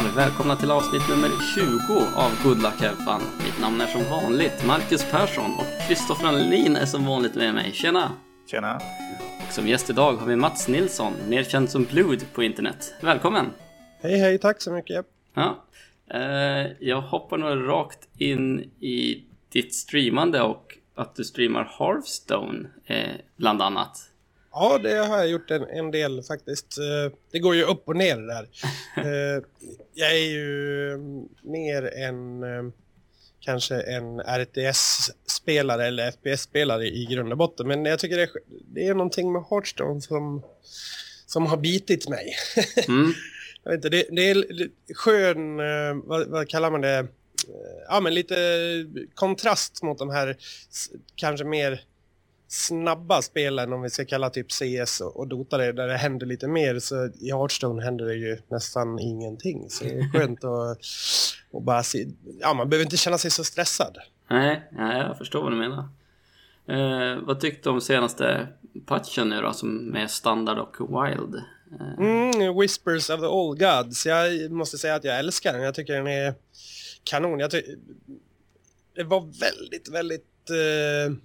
herrar, välkomna till avsnitt nummer 20 av Good Luck Have Fun. Mitt namn är som vanligt Marcus Persson och Kristoffer Anlin är som vanligt med mig. Tjena! Tjena! Och som gäst idag har vi Mats Nilsson, mer känd som Blood på internet. Välkommen! Hej hej, tack så mycket! Ja, eh, jag hoppar nog rakt in i ditt streamande och att du streamar Hearthstone eh, bland annat. Ja, det har jag gjort en, en del faktiskt. Eh, det går ju upp och ner där. Eh, jag är ju mer en eh, kanske en RTS-spelare eller FPS-spelare i grund och botten. Men jag tycker det är, det är någonting med Hearthstone som, som har bitit mig. Mm. jag vet inte, det, det är skön, vad, vad kallar man det? Ja, men lite kontrast mot de här kanske mer snabba spelen, om vi ska kalla typ CS och, Dota det, där det händer lite mer, så i Hearthstone händer det ju nästan ingenting. Så det är skönt att och bara se, ja man behöver inte känna sig så stressad. Nej, nej jag förstår vad du menar. Eh, vad tyckte du om senaste patchen nu då, som med standard och wild? Eh. Mm, Whispers of the Old Gods. Jag måste säga att jag älskar den. Jag tycker den är kanon. Jag det var väldigt, väldigt eh,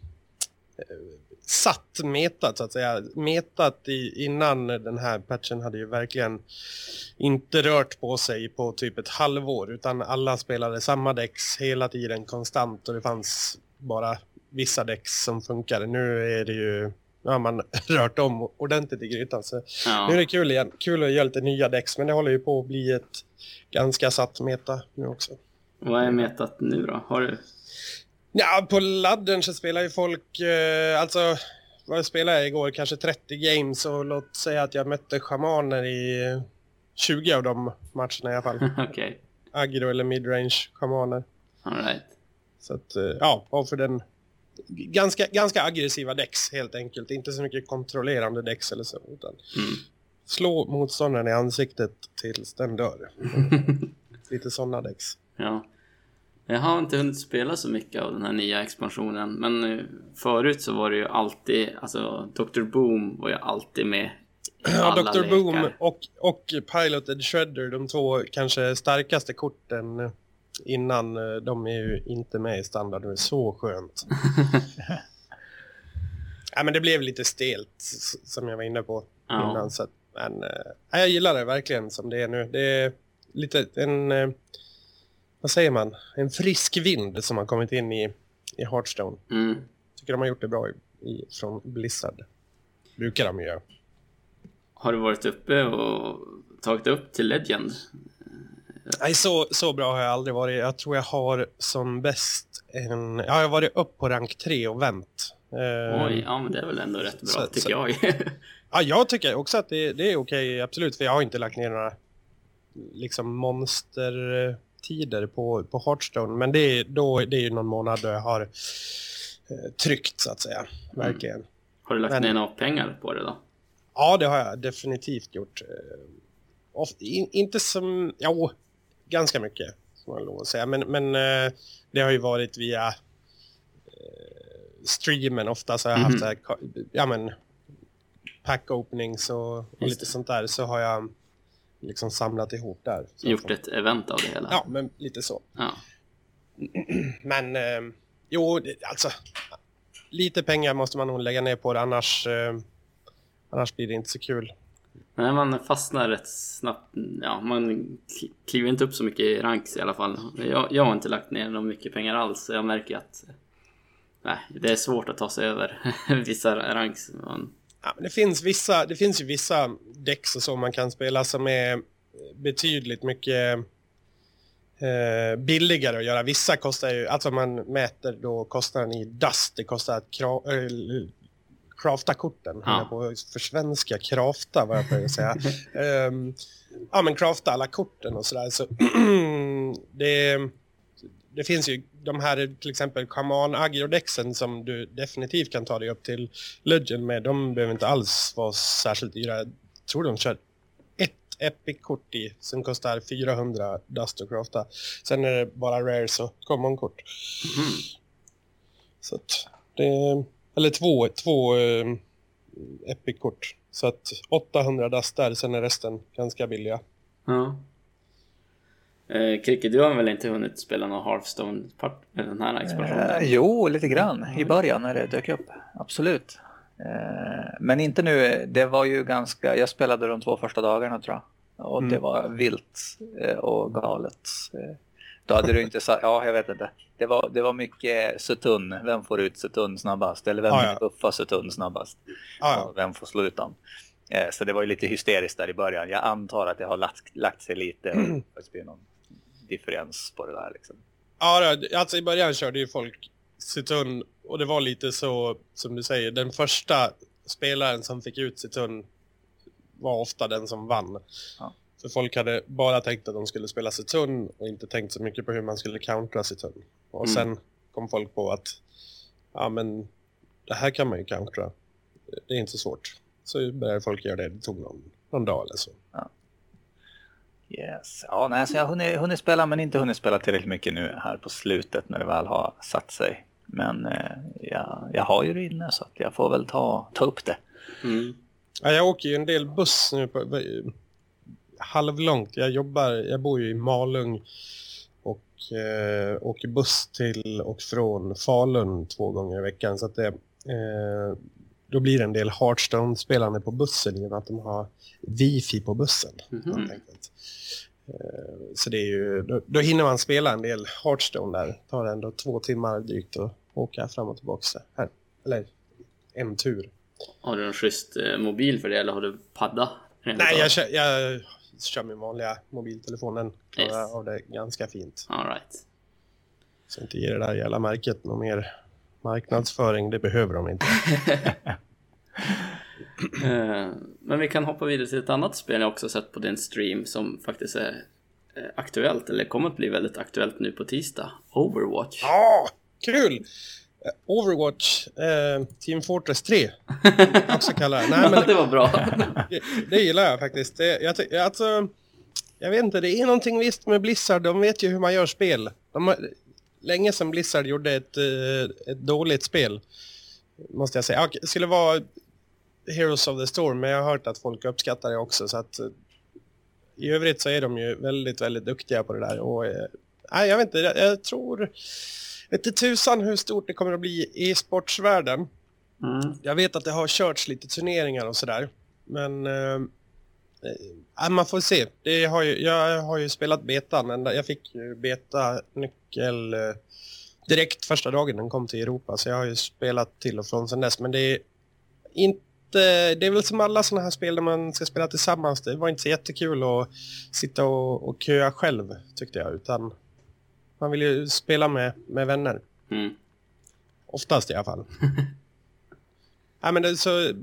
satt metat så att säga. Metat i, innan den här patchen hade ju verkligen inte rört på sig på typ ett halvår utan alla spelade samma däcks hela tiden konstant och det fanns bara vissa däcks som funkade. Nu är det ju nu har man rört om ordentligt i grytan. Så ja. Nu är det kul igen. Kul att göra lite nya däcks men det håller ju på att bli ett ganska satt meta nu också. Vad är metat nu då? Har du Ja, på ladden så spelar ju folk, eh, alltså vad spelade jag igår? Kanske 30 games och låt säga att jag mötte schamaner i 20 av de matcherna i alla fall. Okej. Okay. Agro eller midrange schamaner. Alright. Så att, eh, ja, och för den ganska, ganska aggressiva däcks helt enkelt. Inte så mycket kontrollerande däcks eller så. Utan mm. slå motståndaren i ansiktet tills den dör. Lite sådana däcks. Ja. Jag har inte hunnit spela så mycket av den här nya expansionen. Men eh, förut så var det ju alltid, alltså Dr. Boom var ju alltid med Ja, Dr. Lekar. Boom och, och Piloted Shredder, de två kanske starkaste korten innan, eh, de är ju inte med i standard. Det är så skönt. ja, men det blev lite stelt som jag var inne på ja. innan. Så, men äh, jag gillar det verkligen som det är nu. Det är lite en vad säger man, en frisk vind som har kommit in i, i Hearthstone. Mm. Tycker de har gjort det bra i, i, från Blizzard. Brukar de göra. Har du varit uppe och tagit upp till Legend? Nej, så, så bra har jag aldrig varit. Jag tror jag har som bäst en... Ja, jag har varit upp på rank 3 och vänt. Eh, Oj, ja men det är väl ändå rätt bra så, tycker så, jag. ja, jag tycker också att det, det är okej, absolut. För jag har inte lagt ner några liksom monster tider på, på Hearthstone. Men det är, då, det är ju någon månad då jag har eh, tryckt så att säga. Mm. Verkligen. Mm. Har du lagt men, ner några pengar på det då? Ja, det har jag definitivt gjort. Eh, of, in, inte som, ja, ganska mycket. Som man lov att säga. Men, men eh, det har ju varit via eh, streamen ofta så har jag mm. haft så här, ja men pack openings och, och lite sånt där så har jag liksom samlat ihop där. Gjort ett event av det hela? Ja, men lite så. Ja. Men eh, jo, alltså lite pengar måste man nog lägga ner på det annars, eh, annars blir det inte så kul. Nej, man fastnar rätt snabbt. Ja, man kliver inte upp så mycket i ranks i alla fall. Jag, jag har inte lagt ner någon mycket pengar alls. Jag märker att nej, det är svårt att ta sig över vissa ranks. Man, Ja, men det, finns vissa, det finns ju vissa däck så man kan spela som är betydligt mycket eh, billigare att göra. Vissa kostar ju, alltså man mäter då kostnaden i dust, det kostar att kra, äh, crafta korten. Ja. på för svenska crafta vad jag börjar säga. um, ja men crafta alla korten och sådär. Så, det, det finns ju de här till exempel Kaman Agrodexen som du definitivt kan ta dig upp till Legend med. De behöver inte alls vara särskilt dyra. Jag tror de kör ett Epic-kort i som kostar 400 dust att crafta. Sen är det bara rares och common-kort. Mm. Så att det eller två, två uh, Epic-kort. Så att 800 dust där, sen är resten ganska billiga. Ja. Eh, Kricke, du har väl inte hunnit spela någon Hearthstone eller den här expansionen? Eh, jo, lite grann i början när det dök upp. Absolut. Eh, men inte nu. Det var ju ganska, jag spelade de två första dagarna tror jag. Och mm. det var vilt eh, och galet. Eh, då hade du inte sagt, ja jag vet inte. Det var, det var mycket Sutun, vem får ut Sutun snabbast? Eller vem ah, ja. buffar Sutun snabbast? Ah, ja. Vem får slå ut dem? Eh, så det var ju lite hysteriskt där i början. Jag antar att det har lagt, lagt sig lite och mm. differens på det där liksom. Ja, alltså i början körde ju folk Sutun och det var lite så som du säger, den första spelaren som fick ut Sutun var ofta den som vann. Ja. För folk hade bara tänkt att de skulle spela Sutun och inte tänkt så mycket på hur man skulle countera Sutun. Och mm. sen kom folk på att ja men det här kan man ju countera. Det är inte så svårt. Så började folk göra det. Det tog någon, någon dag eller så. Ja. Yes. Ja, nej, så jag har hunnit, hunnit spela men inte hunnit spela tillräckligt mycket nu här på slutet när det väl har satt sig. Men eh, jag, jag har ju det inne så att jag får väl ta, ta upp det. Mm. Ja, jag åker ju en del buss nu på, halvlångt. Jag jobbar, jag bor ju i Malung och eh, åker buss till och från Falun två gånger i veckan. Så att det, eh, då blir det en del Hearthstone-spelande på bussen med att de har wifi på bussen. Mm -hmm. Så det är ju, då, då, hinner man spela en del Hearthstone där. Det tar ändå två timmar drygt att åka fram och tillbaka. Här. Eller en tur. Har du en schysst eh, mobil för det eller har du padda? Nej, jag kör, jag kör min vanliga mobiltelefonen. Klarar yes. av det ganska fint. All right. Så inte ge det där jävla märket någon mer marknadsföring. Det behöver de inte. Eh, men vi kan hoppa vidare till ett annat spel jag också sett på din stream som faktiskt är eh, aktuellt, eller kommer att bli väldigt aktuellt nu på tisdag. Overwatch. Ja, kul! Eh, Overwatch, eh, Team Fortress 3. också kallar det. Nej, men det var bra. det, det gillar jag faktiskt. Det, jag, alltså, jag vet inte, det är någonting visst med Blizzard. De vet ju hur man gör spel. De, länge sedan Blizzard gjorde ett, ett dåligt spel. Måste jag säga. Det skulle vara Heroes of the Storm, men jag har hört att folk uppskattar det också. Så att, I övrigt så är de ju väldigt, väldigt duktiga på det där. Och, eh, jag vet inte, jag, jag tror... Vet inte tusan hur stort det kommer att bli i sportsvärlden. Mm. Jag vet att det har körts lite turneringar och sådär. Men eh, eh, man får se. Det har ju, jag har ju spelat betan. Jag fick ju beta-nyckel eh, direkt första dagen den kom till Europa. Så jag har ju spelat till och från sedan dess. Men det är inte det är väl som alla sådana här spel där man ska spela tillsammans. Det var inte så jättekul att sitta och, och köa själv tyckte jag. Utan man vill ju spela med, med vänner. Mm. Oftast i alla fall. ja, men det, så, ja,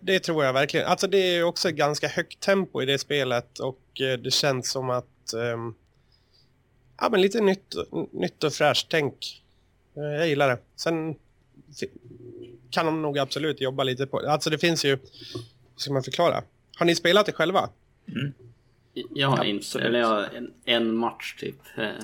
det tror jag verkligen. Alltså det är också ganska högt tempo i det spelet och eh, det känns som att um, ja, men lite nytt, nytt och fräscht tänk. Eh, jag gillar det. Sen kan de nog absolut jobba lite på. Alltså det finns ju, hur ska man förklara? Har ni spelat det själva? Mm. Jag har inte, eller jag har en, en, match typ.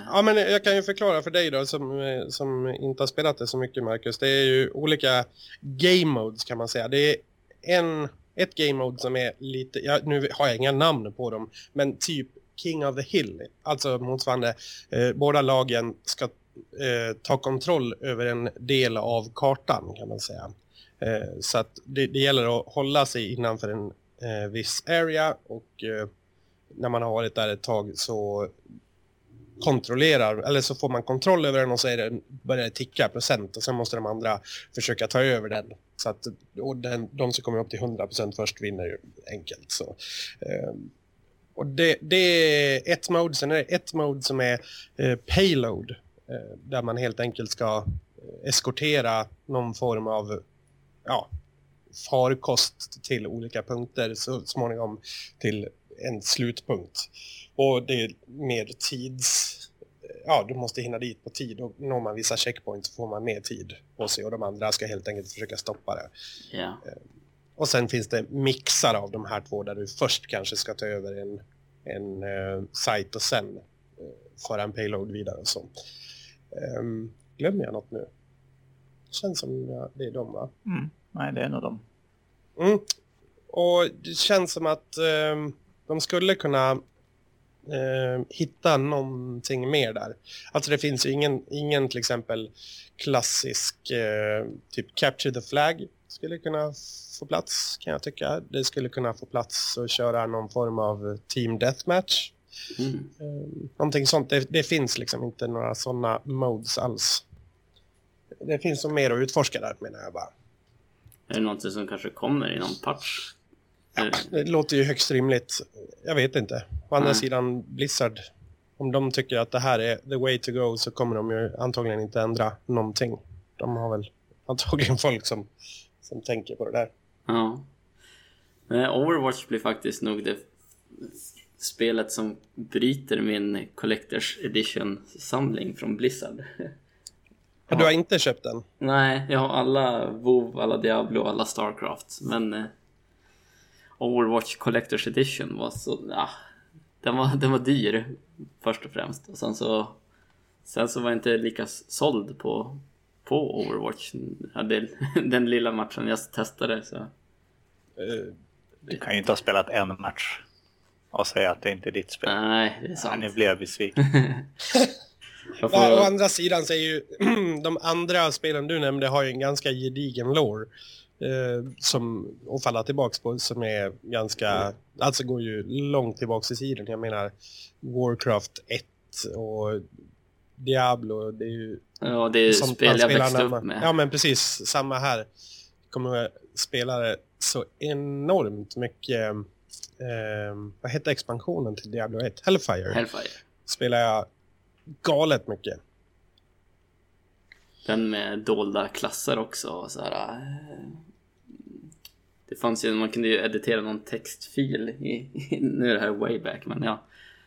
Ja men jag kan ju förklara för dig då som, som inte har spelat det så mycket Marcus. Det är ju olika game modes kan man säga. Det är en, ett game mode som är lite, ja, nu har jag inga namn på dem, men typ King of the Hill. Alltså motsvarande, eh, båda lagen ska eh, ta kontroll över en del av kartan kan man säga. Eh, så att det, det, gäller att hålla sig innanför en eh, viss area och eh, när man har varit där ett tag så kontrollerar, eller så får man kontroll över den och så är det, börjar det ticka procent och sen måste de andra försöka ta över den. Så att och den, de som kommer upp till 100% först vinner ju enkelt. Så, eh, och det, det, är ett mode, sen är det ett mode som är eh, payload eh, där man helt enkelt ska eh, eskortera någon form av ja, farkost till olika punkter så småningom till en slutpunkt. Och det är mer tids... Ja, du måste hinna dit på tid och når man vissa checkpoints får man mer tid på sig och de andra ska helt enkelt försöka stoppa det. Yeah. Och sen finns det mixar av de här två där du först kanske ska ta över en, en uh, sajt och sen uh, föra en payload vidare och så. Um, glömmer jag något nu? Det känns som det är de va? Mm. Nej, det är nog de. Mm. Och det känns som att um, de skulle kunna eh, hitta någonting mer där. Alltså det finns ju ingen, ingen till exempel klassisk eh, typ Capture the Flag skulle kunna få plats kan jag tycka. Det skulle kunna få plats att köra någon form av Team Deathmatch. Mm. Eh, någonting sånt. Det, det finns liksom inte några sådana modes alls. Det finns så mer att utforska där menar jag bara. Är det någonting som kanske kommer i någon patch? Ja, Är- det låter ju högst rimligt. Jag vet inte. Å andra Nej. sidan, Blizzard, om de tycker att det här är the way to go så kommer de ju antagligen inte ändra någonting. De har väl antagligen folk som, som tänker på det där. Ja. Overwatch blir faktiskt nog det spelet som bryter min Collectors Edition-samling från Blizzard. Ja. Du har inte köpt den? Nej, jag har alla WoW, alla Diablo, alla Starcraft. Men eh, Overwatch Collectors Edition var så... Ja, den, var, den var dyr först och främst. Och sen så, sen så var jag inte lika såld på, på Overwatch. Ja, det, den lilla matchen jag testade. Så. Eh, Du kan ju inte ha spelat en match och säga att det inte är ditt spel. Nej, det är sant. nu blev jag besviken. Ja, å får, andra sidan så är ju de andra spelen du nämnde har ju en ganska gedigen lore. Eh, som att falla tillbaks på som är ganska, alltså går ju långt tillbaks i tiden. Jag menar Warcraft 1 och Diablo, det är ju ja, det är sånt spel jag växte upp med. Ja men precis, samma här. Kommer jag spela det så enormt mycket, eh, vad hette expansionen till Diablo 1? Hellfire. Hellfire. Spelar jag galet mycket. Den med dolda klasser också. Så här, eh, det fanns ju, man kunde ju editera någon textfil. I, nu är det här way back, men ja.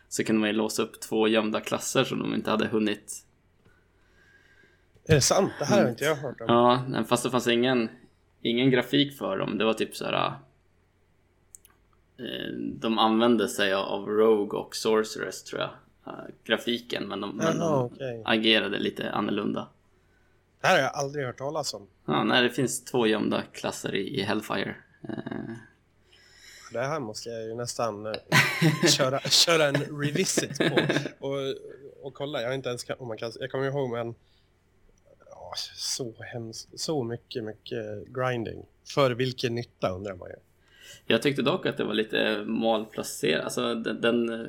Så kunde man ju låsa upp två gömda klasser som de inte hade hunnit. Är det sant? Det här har inte jag hört om. Ja, fast det fanns ingen, ingen grafik för dem. Det var typ så här. eh, De använde sig av Rogue och Sorceress tror jag. eh, Grafiken, men de, men de okej. agerade lite annorlunda. Det här har jag aldrig hört talas om. Ja, nej, det finns två gömda klasser i Hellfire. Eh, Det här måste jag ju nästan eh, köra, köra en revisit på och, och kolla. Jag inte ens om man kan, jag kommer ihåg men ja, så hemskt, så mycket, mycket grinding. För vilken nytta undrar man ju. Jag tyckte dock att det var lite malplacerat. Alltså den, den eh,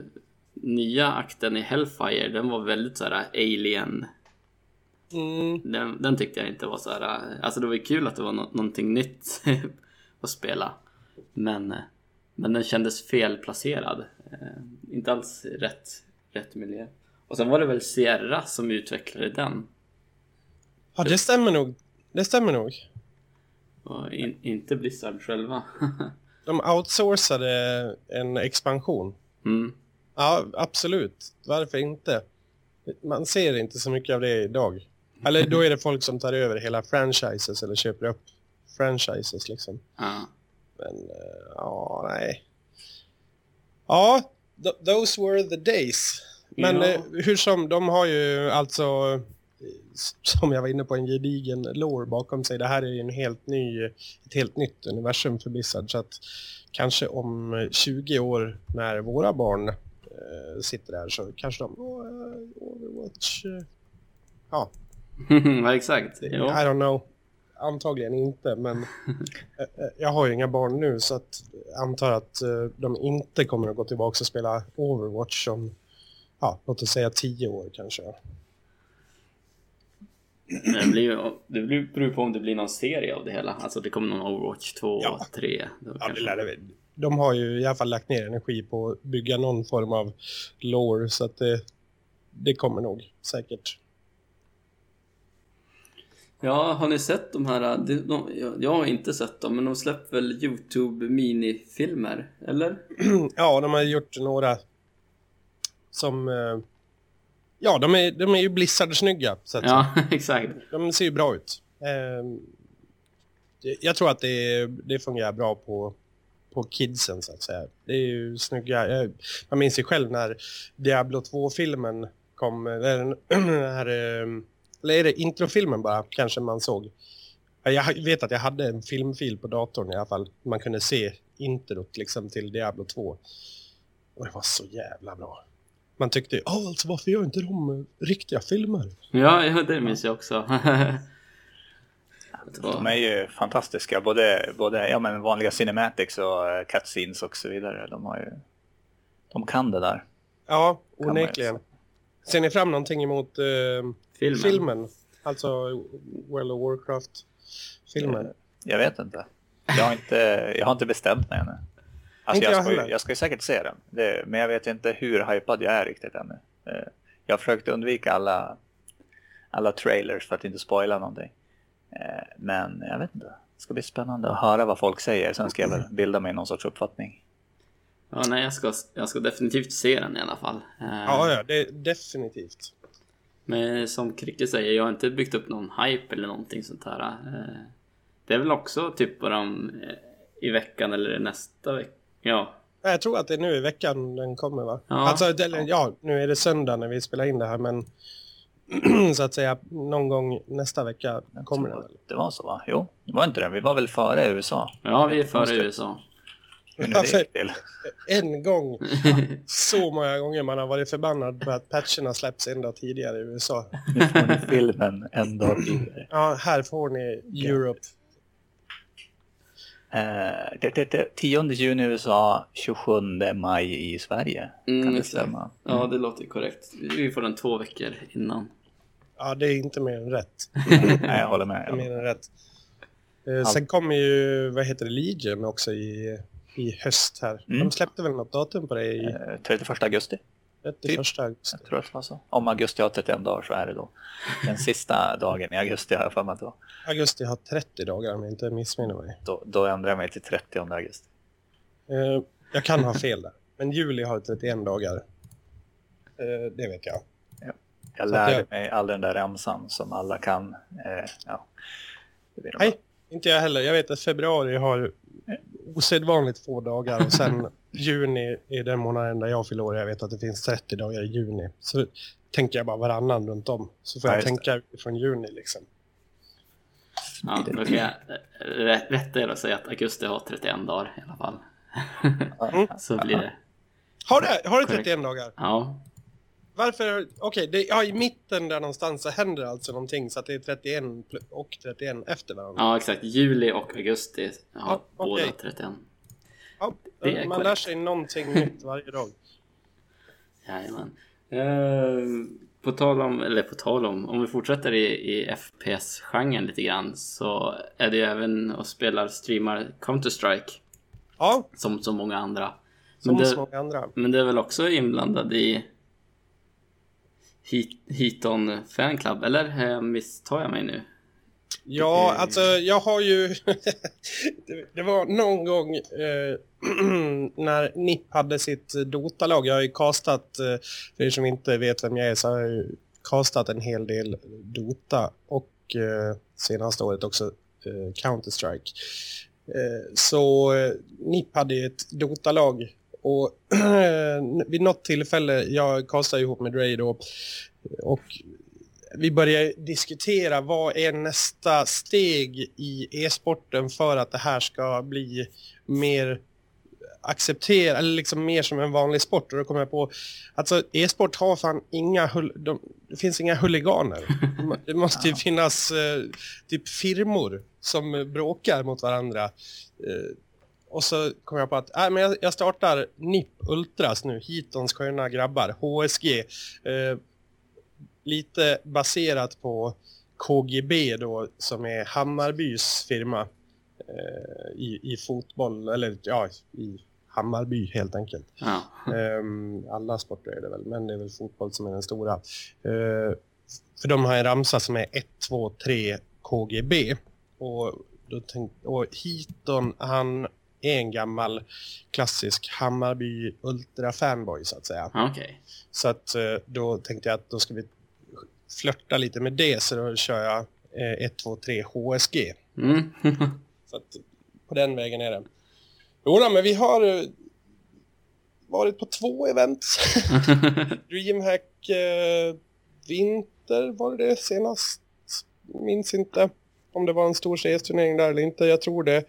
nya akten i Hellfire, den var väldigt så här alien. Mm, Den, den tyckte jag inte var så här. Alltså det var ju kul att det var nå- någonting nytt att spela. Men, eh, men den kändes felplacerad. Eh, inte alls rätt, rätt miljö. Och sen var det väl Sierra som utvecklade den. ja, det stämmer nog. Det stämmer nog. Och in, inte Blizzard själva. De outsourcade en expansion. mm. Ja, absolut. Varför inte? Man ser inte så mycket av det idag. Eller då är det folk som tar över hela franchises eller köper upp franchises liksom. ja. Men, eh, ja, nej. Ja, th- those were the days. Men Ja. eh, hur som, de har ju alltså, eh, som jag var inne på, en gedigen lore bakom sig. Det här är ju en helt ny, ett helt nytt universum för Blizzard. Så att kanske om eh, 20 år när våra barn eh, sitter där så kanske de, "Åh, eh, Overwatch, eh." ja, ja, exakt. I don't know. Antagligen inte, men eh, eh, jag har ju inga barn nu så att jag antar att eh, de inte kommer att gå tillbaka och spela Overwatch om, ja, låt oss säga tio år kanske. Det, blir ju, det blir, beror på om det blir någon serie av det hela. Alltså det kommer någon Overwatch 2, Ja. 3. Då Ja, kanske- det lär det. De har ju i alla fall lagt ner energi på att bygga någon form av lore så att det, det kommer nog säkert. Ja, har ni sett de här? De, de, jag, har inte sett dem, men de släpper väl YouTube minifilmer? Eller? Ja, de har gjort några som... eh, Ja, de är, de är ju Blizzard-snygga. Ja, exakt. De ser ju bra ut. Ehm, jag tror att det, det fungerar bra på, på kidsen så att säga. Det är ju snygga. Man minns ju själv när Diablo 2-filmen kom. Eller den den här, ehm, eller är det introfilmen bara kanske man såg. Ja, Jag vet att jag hade en filmfil på datorn i alla fall. Man kunde se introt liksom till Diablo 2. Och det var så jävla bra. man tyckte ju, oh, alltså varför gör inte de riktiga filmer? Ja, ja det minns jag också. De är ju fantastiska, både, både ja, men vanliga cinematics och uh, cutscenes och så vidare. De, har ju, de kan det där. Ja, onekligen. Ser ni fram någonting emot eh, Filmen. filmen? Alltså World of Warcraft-filmen? Eh, Jag vet inte. Jag har inte, jag har inte bestämt mig ännu. Alltså Inte jag, jag ska, ju- jag ska ju säkert se den, det, men jag vet inte hur hypad jag är riktigt ännu. Eh, Jag har försökt undvika alla, alla trailers för att inte spoila någonting. Eh, Men jag vet inte. Det ska bli spännande att höra vad folk säger. Sen ska jag väl bilda mig någon sorts uppfattning. Ja, nej, jag ska, jag ska definitivt se den i alla fall. Ja, ja, det är definitivt. Men som Kricke säger, jag har inte byggt upp någon hype eller någonting sånt här. Eh, Det är väl också typ bara om, eh, i veckan eller nästa vecka. Ja, Jag tror att det är nu i veckan den kommer va? Ja. Alltså, eller, ja, nu är det söndag när vi spelar in det här men så att säga någon gång nästa vecka kommer den? Det var så va? Jo, det var inte det. Vi var väl före USA. ja vi är före USA. Nu det till. En gång, så många gånger man har varit förbannad på att patcherna släpps en dag tidigare i USA. Nu får ni filmen en dag tidigare. Ja, här får ni Europe. Eh, det, det, det, 10 juni i USA, 27 maj i Sverige. Mm, kan det stämma? Ja, det låter korrekt. Vi får den två veckor innan. Ja, det är inte mer än rätt. Nej, jag håller Det är med. mer än rätt. Eh, sen kommer ju, vad heter det, Legion också i, i höst här. Mm. De släppte väl något datum på det i Eh, 31 augusti, 31 augusti. jag tror att det var så. Om augusti har 31 dagar så är det då. Den sista dagen i augusti har jag för mig att det var. Augusti har 30 dagar om jag inte missminner mig. Då, då ändrar jag mig till 30 augusti. Eh, jag kan ha fel där. Men juli har 31 dagar. Eh, det vet jag. Jag Så lärde jag- mig all den där ramsan som alla kan. Eh, ja. Nej, inte jag heller. Jag vet att februari har osedvanligt få dagar och sen juni är den månaden där jag fyller år. Jag vet att det finns 30 dagar i juni. Så tänker jag bara varannan runt om. Så får Ja, jag just tänka från juni liksom. Ja, då kan jag rä- rätta er och säga att augusti har 31 dagar i alla fall. Mm. Så blir det. Har det, har det Korrekt. 31 dagar? Ja, Varför? Okej, det- ja, i mitten där någonstans så händer alltså någonting så att det är 31 pl- och 31 efter varandra. ja exakt. Juli och augusti har Ja, båda okej. 31. Ja, det man lär korrekt. sig någonting nytt varje dag. Jajamän. Eh, på tal om, eller på tal om, om vi fortsätter i, i FPS-genren lite grann så är det ju även och spelar streamar Counter-Strike Ja, som så många andra. som Men så det, många andra. men det är väl också inblandad i Heaton Fanclub, eller eh, misstar jag mig nu? Ja, är- alltså jag har ju... det, var någon gång eh, när NIP hade sitt Dota-lag. Jag har ju castat, eh, för er som inte vet vem jag är, så har jag ju castat en hel del Dota och eh, senaste året också eh, Counter-Strike. Eh, så NIP hade ju ett Dota-lag och vid något tillfälle, jag castade ihop med Dre då, och vi börjar diskutera vad är nästa steg i e-sporten för att det här ska bli mer accepterat, eller liksom mer som en vanlig sport. Och då kommer jag på, alltså e-sport har fan inga, de, det finns inga huliganer. Det måste ju finnas eh, typ firmor som bråkar mot varandra. Eh, och så kom jag på att äh, men jag, jag startar NIP Ultras nu, Hitons sköna grabbar, HSG. Eh, lite baserat på KGB då, som är Hammarbys firma eh, i, i fotboll, eller ja, i Hammarby helt enkelt. Ja. Ehm, alla sporter är det väl, men det är väl fotboll som är den stora. Eh, för de har en ramsa som är 1, 2, 3 KGB. Och, då tänk, och Hiton, han är en gammal klassisk Hammarby Ultra-fanboy så att säga. Okej. Så att eh, då tänkte jag att då ska vi flörta lite med det, så då kör jag eh, 1, 2, 3 HSG. Mm. Så att på den vägen är det. Jo, då, men vi har eh, varit på två event. Dreamhack eh, Vinter var det det senast. Minns inte om det var en stor CS-turnering där eller inte. Jag tror det.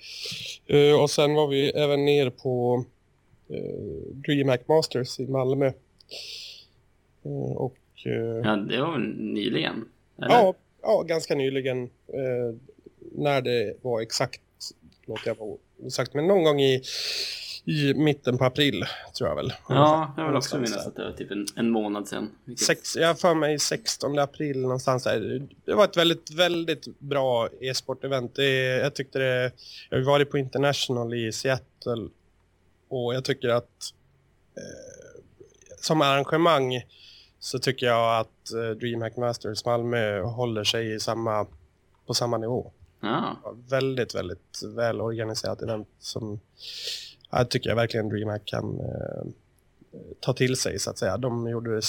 Eh, och sen var vi även ner på eh, Dreamhack Masters i Malmö. Eh, och... Ja, det var väl nyligen? Eller? Ja, ja, ganska nyligen. När det var exakt, låter jag vara osagt, men någon gång i, i mitten på april tror jag väl. Ja, jag vill också minnas att det var typ en, en månad sedan. Vilket- Sex, jag för mig 16 april någonstans där. Det var ett väldigt, väldigt bra e-sport-event. Jag tyckte det... Jag har varit på International i Seattle och jag tycker att eh, som arrangemang så tycker jag att eh, DreamHack Masters Malmö håller sig i samma, på samma nivå. Ja, Väldigt, väldigt väl organiserat event som jag tycker jag verkligen DreamHack kan eh, ta till sig så att säga. De gjorde det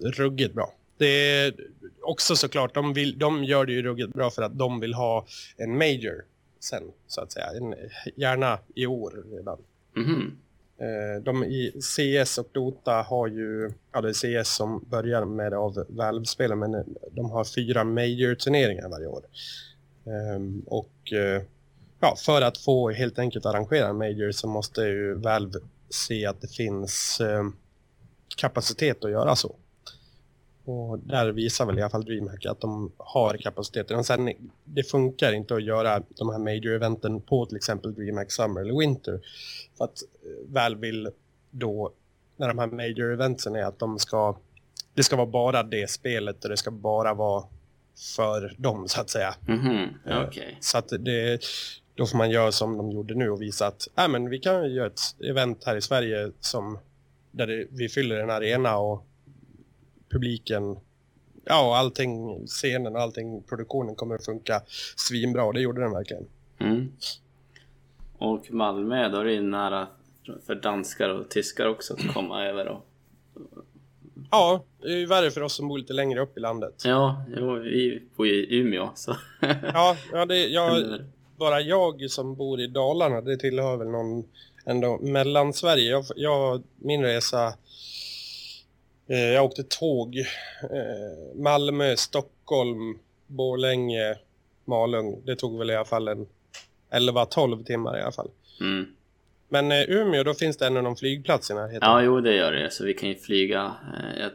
ruggigt bra. Det är också såklart, de, vill, de gör det ju ruggigt bra för att de vill ha en major sen så att säga. En, gärna i år redan. mhm. Eh, De i CS och Dota har ju, ja det är CS som börjar med av Valve-spelen, men eh, de har fyra major-turneringar varje år. Ehm, Och eh, ja, för att få helt enkelt arrangera en major så måste ju Valve se att det finns eh, kapacitet att göra så. Och där visar väl i alla fall DreamHack att de har kapaciteten. Och sen, det funkar inte att göra de här major-eventen på till exempel DreamHack Summer eller Winter. För att eh, väl vill då, när de här major-eventsen är att de ska, det ska vara bara det spelet och det ska bara vara för dem så att säga. Mhm. Ja. Okej. Så att det, då får man göra som de gjorde nu och visa att äh, men vi kan göra ett event här i Sverige som, där det, vi fyller en arena och publiken, ja och allting, scenen och allting, produktionen kommer att funka svinbra och det gjorde den verkligen. Mm. Och Malmö, då är det nära för danskar och tyskar också att komma över och... Ja, det är ju värre för oss som bor lite längre upp i landet. Ja, jo, vi bor ju i Umeå så... Ja, ja, det, jag, bara jag som bor i Dalarna, det tillhör väl någon ändå mellansverige. Jag, jag, min resa, eh, jag åkte tåg, eh, Malmö, Stockholm, Borlänge, Malung. Det tog väl i alla fall en 11-12 timmar i alla fall. Mm. Men eh, Umeå, då finns det ändå någon flygplats i närheten. Ja, jo det gör det. Så vi kan ju flyga. Eh, Jag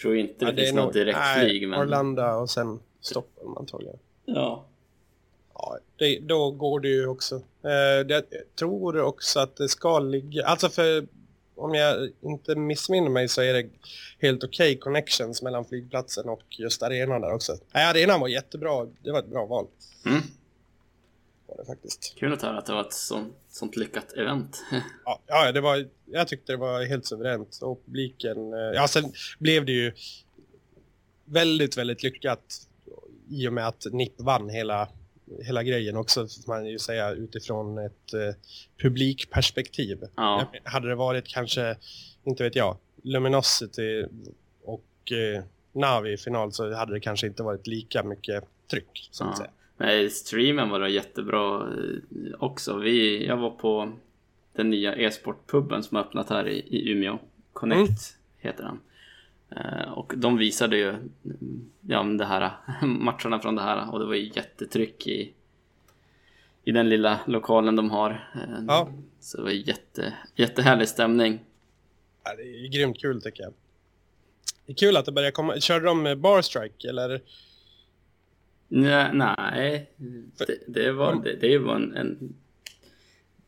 tror inte det, Ja, finns något direktflyg, men... Arlanda och sen Stockholm antagligen. Ja. Ja, det, då går det ju också. Eh, det, jag tror också att det ska ligga, alltså för om jag inte missminner mig så är det helt okej connections mellan flygplatsen och just arenan där också. Nej, arenan var jättebra, det var ett bra val. Mm. Var det faktiskt. Kul att höra att det var ett sånt, sånt lyckat event. Ja, ja det var, jag tyckte det var helt suveränt och publiken, eh, ja sen blev det ju väldigt, väldigt lyckat i och med att NIP vann hela, hela grejen också, får man ju säga utifrån ett eh, publikperspektiv. Ja. Hade det varit kanske, inte vet jag, Luminosity och eh, Navi i final så hade det kanske inte varit lika mycket tryck, så att Ja. säga. Nej, streamen var då jättebra eh, också. Vi, jag var på den nya e-sportpuben som har öppnat här i, i Umeå. Connect Mm. heter den. Eh, och de visade ju ja, det här, matcherna från det här och det var ju jättetryck i, i den lilla lokalen de har. Eh, Ja. Så det var jätte, jättehärlig stämning. Ja, det är grymt kul tycker jag. Det är kul att det börjar komma, körde de med barstrike eller? Nej, nej det, det var, det, det var en, en...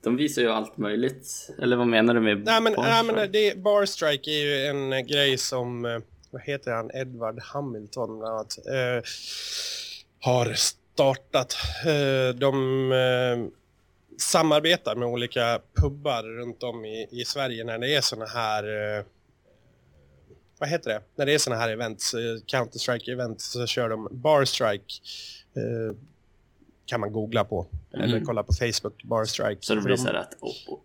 De visar ju allt möjligt. Eller vad menar du med Nej men, nej, barstrike? men det, barstrike är ju en eh, grej som, eh, vad heter han, Edward Hamilton bland annat, eh, har startat. Eh, de eh, samarbetar med olika pubbar runt om i, i Sverige när det är såna här eh, vad heter det? När det är såna här events, Counter-Strike-events, så kör de Barstrike. Eh, kan man googla på. Eller Mhm. kolla på Facebook, Barstrike. Så det blir så här att O-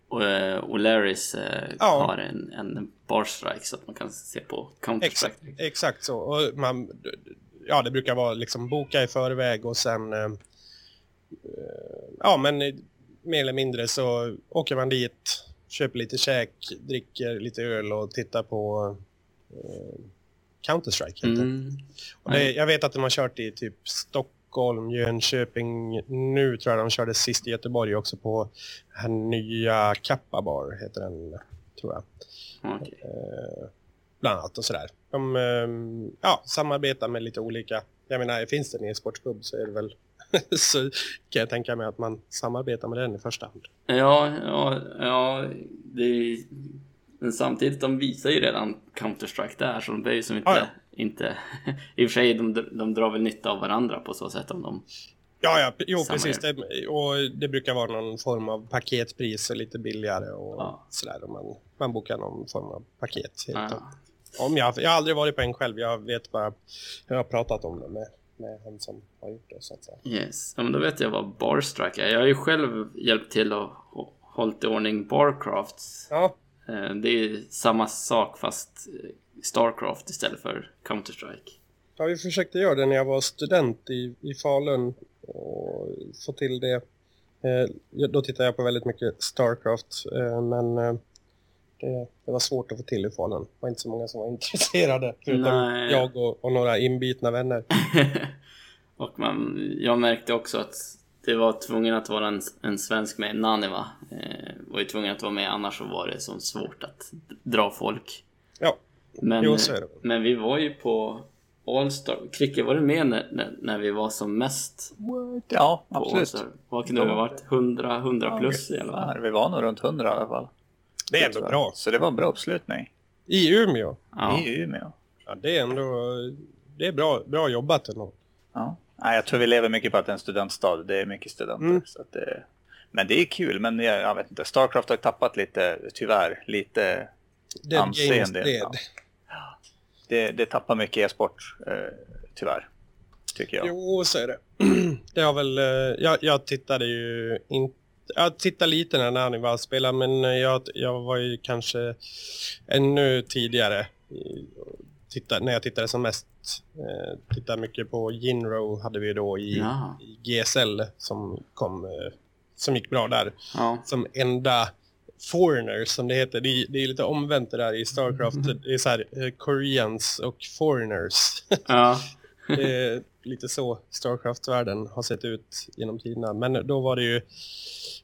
O'Larrys eh, Ja. har en, en barstrike så att man kan se på Counter-Strike. Exakt, exakt så. Och man, ja, det brukar vara liksom boka i förväg och sen... Eh, eh, ja, men eh, mer eller mindre så åker man dit, köper lite käk, dricker lite öl och tittar på eh, Counter-Strike. Mm. Och det, jag vet att de har kört i typ Stockholm, Jönköping. Nu tror jag de körde sist i Göteborg också på här nya Kappa Bar, heter den, tror jag. Okej. Eh, bland annat och sådär. De ehm, ja, samarbetar med lite olika, jag menar finns det en e-sportklubb så är det väl så kan jag tänka mig att man samarbetar med den i första hand. Ja, ja, ja det är, men samtidigt de visar ju redan Counter-Strike där så det är ju som inte, Ja, ja. Inte i och för sig de, de drar väl nytta av varandra på så sätt om de Ja, ja, jo precis. Det, och det brukar vara någon form av paketpris och lite billigare och Ja. sådär. Och man, man bokar någon form av paket. Helt Ja. Om jag, jag har aldrig varit på en själv. Jag vet bara, jag har pratat om det med, med han som har gjort det så att säga. Yes, ja, men då vet jag vad Barstrike är. Jag har ju själv hjälpt till att hå- hållit i ordning Barcrafts. Ja, Eh, Det är samma sak fast eh, Starcraft istället för Counter-Strike. ja, vi försökte göra det när jag var student i, i Falun och få till det. Eh, då tittade jag på väldigt mycket Starcraft, eh, men eh, det, det var svårt att få till i Falun. Det var inte så många som var intresserade, förutom Nej. jag och, och några inbitna vänner. Och man, jag märkte också att det var tvungen att vara en, en svensk med, Naniva. Eh, var ju tvungen att vara med annars så var det så svårt att dra folk. Ja, Men, Jo, så är det. men vi var ju på Allstar. Kricke, var du med när, när, när vi var som mest Ja, på absolut. Vad kunde det ha varit? 100, 100 plus i alla fall? Ja, vi var nog runt 100 i alla fall. det är ändå Så- bra. Så det var en bra uppslutning. I Umeå, Ja. I Umeå. ja, det är ändå det är bra, bra jobbat ändå. Ja. Nej, jag tror vi lever mycket på att det är en studentstad. Det är mycket studenter. Mm. Så att det... Men det är kul. Men jag, jag vet inte. Starcraft har tappat lite, tyvärr, lite Games anseende. Dead. Det, det tappar mycket e-sport, eh, tyvärr. Tycker jag. Jo, så är det. det har väl, eh, jag, jag tittade ju inte jag tittade lite när Nani var spelade men jag, jag var ju kanske ännu tidigare titta, när jag tittade som mest. Eh, tittade mycket på Jinro hade vi då i, Ja. i GSL som kom eh, som gick bra där. Ja. som enda foreigners som det heter. Det är, det är lite omvänt det där i Starcraft. Det är så här eh, Koreans och foreigners. ja. det är lite så Starcraft-världen har sett ut genom tiderna. Men då var det ju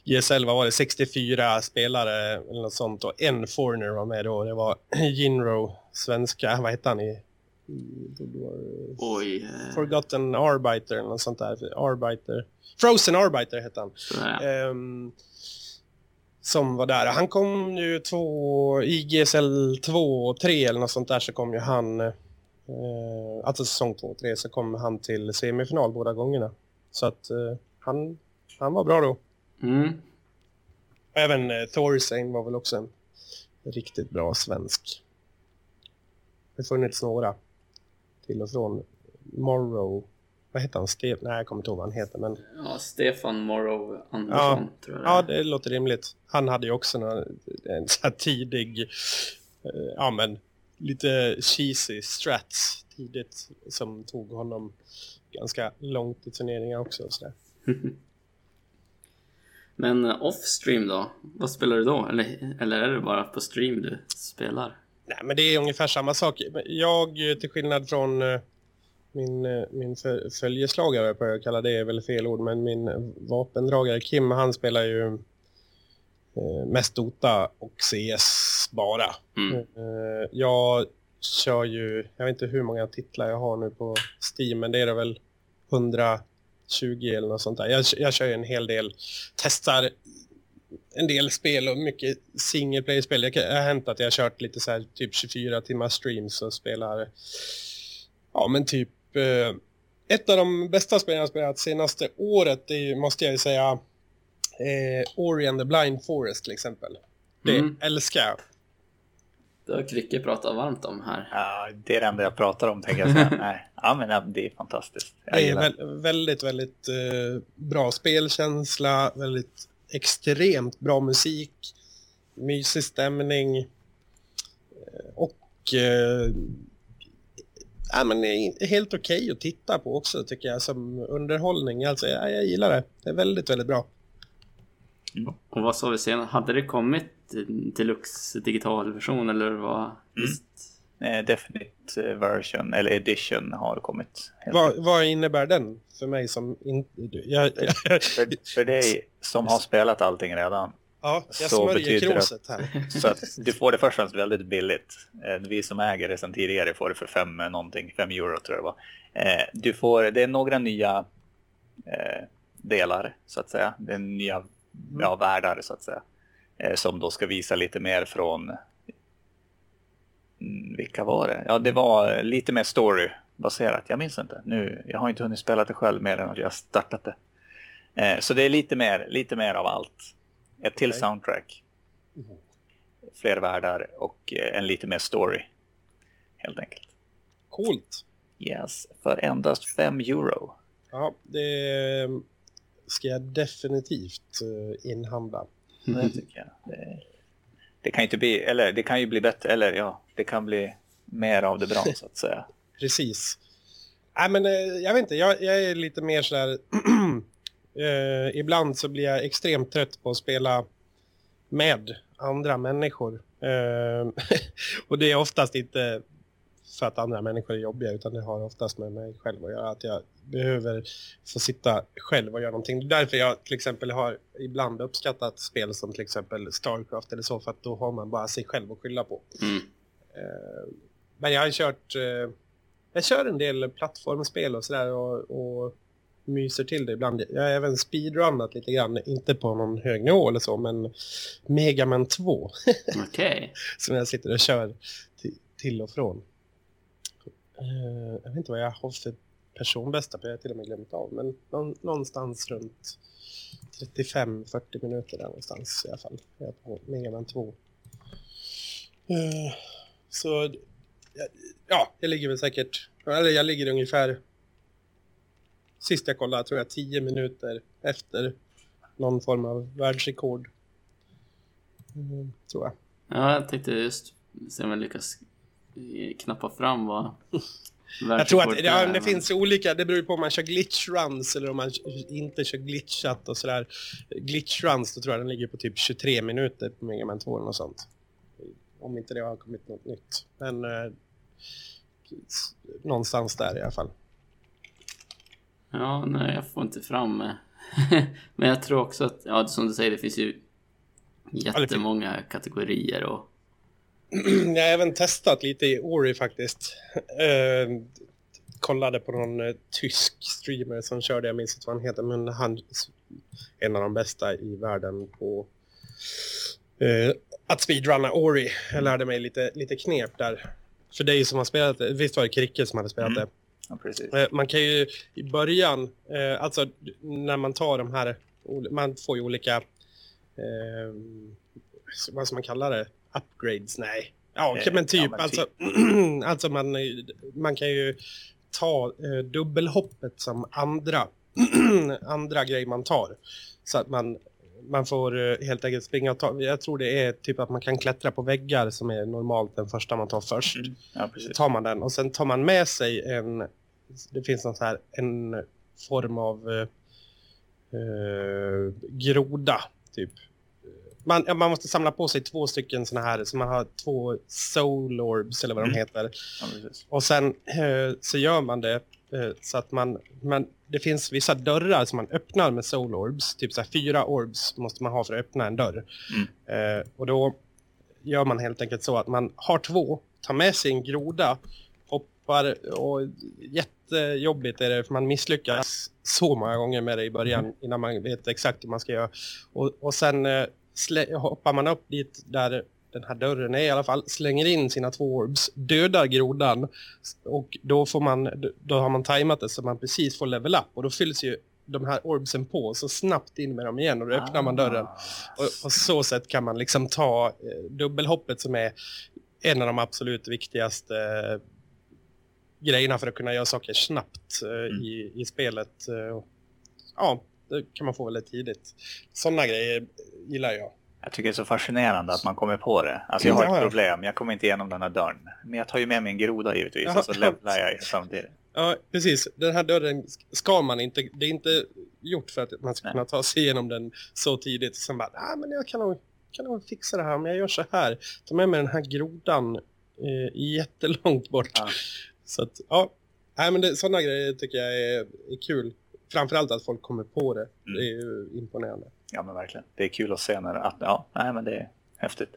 GSL, vad var det, 64 spelare eller något sånt och en foreigner var med då. Det var Jinro, svenska, vad hette han i... Oj. eh, Forgotten Arbiter eller något sånt där. Arbiter. Frozen Arbiter hette han. sådär. Ehm, som var där. Han kom ju två, i GSL 2 och 3 eller något sånt där så kom ju han, eh, alltså säsong 2 och 3 så kom han till semifinal båda gångerna. Så att eh, han, han var bra då. Mm. Även eh, Thorstein var väl också en riktigt bra svensk. Det funnits några till och från. Morrow, vad heter han? Steve? Nej, jag kommer inte ihåg vad han heter men Ja, Stefan Morrow Andersson Ja. tror jag Ja, det låter rimligt. Han hade ju också några, en så här tidig, eh, ja men lite cheesy strats tidigt som tog honom ganska långt i turneringar också. Och så. Men eh, off-stream då? Vad spelar du då? Eller, eller är det bara på stream du spelar? Nej, men det är ungefär samma sak. Jag, till skillnad från eh, min, eh, min fö- följeslagare, på jag kalla det är väl fel ord, men min vapendragare Kim, han spelar ju eh, mest Dota och CS bara. Mm. Eh, jag kör ju, jag vet inte hur många titlar jag har nu på Steam, men det är det väl 120 eller något sånt där. Jag, jag kör ju en hel del, testar en del spel och mycket single player-spel. Det har hänt att jag har kört lite så här typ 24 timmar streams och spelar, ja men typ eh, ett av de bästa spelen jag har spelat senaste året, är, ju, måste jag ju säga, eh, Ori and the Blind Forest till exempel. Det Mm. älskar jag. Det har Kricke pratat varmt om här. Ja, det är det enda jag pratar om, tänker jag säga. Nej. Ja, men det är fantastiskt. Jag Det är väl, väldigt, väldigt eh, bra spelkänsla, väldigt extremt bra musik, mysig stämning eh, och eh, ja, men det är helt okej att titta på också tycker jag som underhållning. Alltså, ja, jag gillar det. Det är väldigt, väldigt bra. Och vad sa vi senare? Hade det kommit en deluxe digital version eller vad? Eh, Definite eh, version, eller edition, har kommit. Vad, vad innebär den för mig som inte... Jag, för, för dig som har spelat allting redan Ja, jag Så smörjer kråset här. Så att du får det först och främst väldigt billigt. Eh, Vi som äger det sedan tidigare får det för fem eh, någonting, fem euro tror jag det var. Eh, Du får, det är några nya delar så att säga. Det är nya ja, världar så att säga. Som då ska visa lite mer från Mm, vilka var det? Ja, det var eh, lite mer storybaserat. Jag minns inte. Nu, jag har inte hunnit spela det själv mer än att jag startat det. Så det är lite mer, lite mer av allt. Ett till Okej. soundtrack fler världar och eh, en lite mer story. Helt enkelt. Coolt. Yes, för endast 5 euro. Ja, det ska jag definitivt eh, inhandla. Det tycker jag. Det, det kan ju inte bli, eller det kan ju bli bättre, eller ja, det kan bli mer av det bra så att säga. Precis. Nej, men eh, jag vet inte, jag, jag är lite mer sådär... eh, ibland så blir jag extremt trött på att spela med andra människor. Eh, och det är oftast inte för att andra människor är jobbiga utan det har oftast med mig själv att göra. Att jag behöver få sitta själv och göra någonting. Det är därför jag till exempel har ibland uppskattat spel som till exempel Starcraft eller så för att då har man bara sig själv att skylla på. Mm. Eh, Men jag har kört... eh, Jag kör en del plattformsspel och sådär och, och myser till det ibland. Jag har även speedrunnat lite grann, inte på någon hög nivå eller så, men Mega Man 2 Okej. som jag sitter och kör till, och från. Eh, Jag vet inte vad jag har för personbästa på, jag har till och med glömt av, men någon, någonstans runt 35-40 minuter där någonstans i alla fall. Jag är på Mega Man 2. Eh, Så ja, jag ligger väl säkert, eller jag ligger ungefär sist jag kollade tror jag 10 minuter efter någon form av världsrekord. Mm, tror jag. Ja, jag tänkte just se om jag lyckas knappa fram vad Jag tror att ja, det finns olika, det beror ju på om man kör glitch runs eller om man inte kör glitchat och sådär. Glitch runs, då tror jag den ligger på typ 23 minuter på Mega Man 2 eller något sånt. Om inte det har kommit något nytt. Men eh, någonstans där i alla fall. Ja, nej, jag får inte fram... eh, Men jag tror också att, ja, som du säger, det finns ju jättemånga kategorier och... Jag har även testat lite i Ori faktiskt. Eh, kollade på någon eh, tysk streamer som körde, jag minns inte vad han heter, men han en av de bästa i världen på eh, att speedrunna Ori. Jag lärde mig lite, lite knep där. För dig som har spelat det, visst var det Kricke som hade spelat Mm. det? Ja. Eh, Man kan ju i början, eh, alltså när man tar de här, man får ju olika, eh, vad ska man kalla det, upgrades? Nej. Ja, Eh, men typ, ja, men alltså, alltså man, man kan ju ta eh, dubbelhoppet som andra, andra grej man tar. Så att man, man får eh, helt enkelt springa och ta, jag tror det är typ att man kan klättra på väggar som är normalt den första man tar först Mm. Ja, tar man den och sen tar man med sig en, det finns någon så här, en form av eh, eh, groda, typ. Man, man måste samla på sig två stycken såna här, så man har två soul orbs eller vad Mm. de heter. Ja. Och sen eh, så gör man det så att man, man, det finns vissa dörrar som man öppnar med soul orbs, typ så här fyra orbs måste man ha för att öppna en dörr. Eh, och då gör man helt enkelt så att man har två, tar med sig en groda, hoppar och jättejobbigt är det för man misslyckas så många gånger med det i början innan man vet exakt hur man ska göra. Och, och sen eh, hoppar man upp dit där den här dörren är i alla fall, slänger in sina två orbs, dödar grodan och då, får man, då har man tajmat det så man precis får level up och då fylls ju de här orbsen på så snabbt in med dem igen och då öppnar man dörren. Ah. Och på så sätt kan man liksom ta eh, dubbelhoppet som är en av de absolut viktigaste eh, grejerna för att kunna göra saker snabbt eh, Mm. i, i spelet. Eh, ja, det kan man få väldigt tidigt. Sådana grejer gillar jag. Jag tycker det är så fascinerande att man kommer på det. Alltså jag har ett problem, jag kommer inte igenom den här dörren. Men jag tar ju med mig en groda givetvis och så levlar jag samtidigt. Ja, precis. Den här dörren ska man inte... Det är inte gjort för att man ska Nej. kunna ta sig igenom den så tidigt. Sen bara, ah, men jag kan nog, kan nog fixa det här om jag gör så här. Ta med mig den här grodan eh, jättelångt bort. Ja. Så att, ja. Nej, men det, sådana grejer tycker jag är, är kul. Framförallt att folk kommer på det. Mm. Det är ju imponerande. Ja men verkligen. Det är kul att se när att, ja, nej men det är häftigt.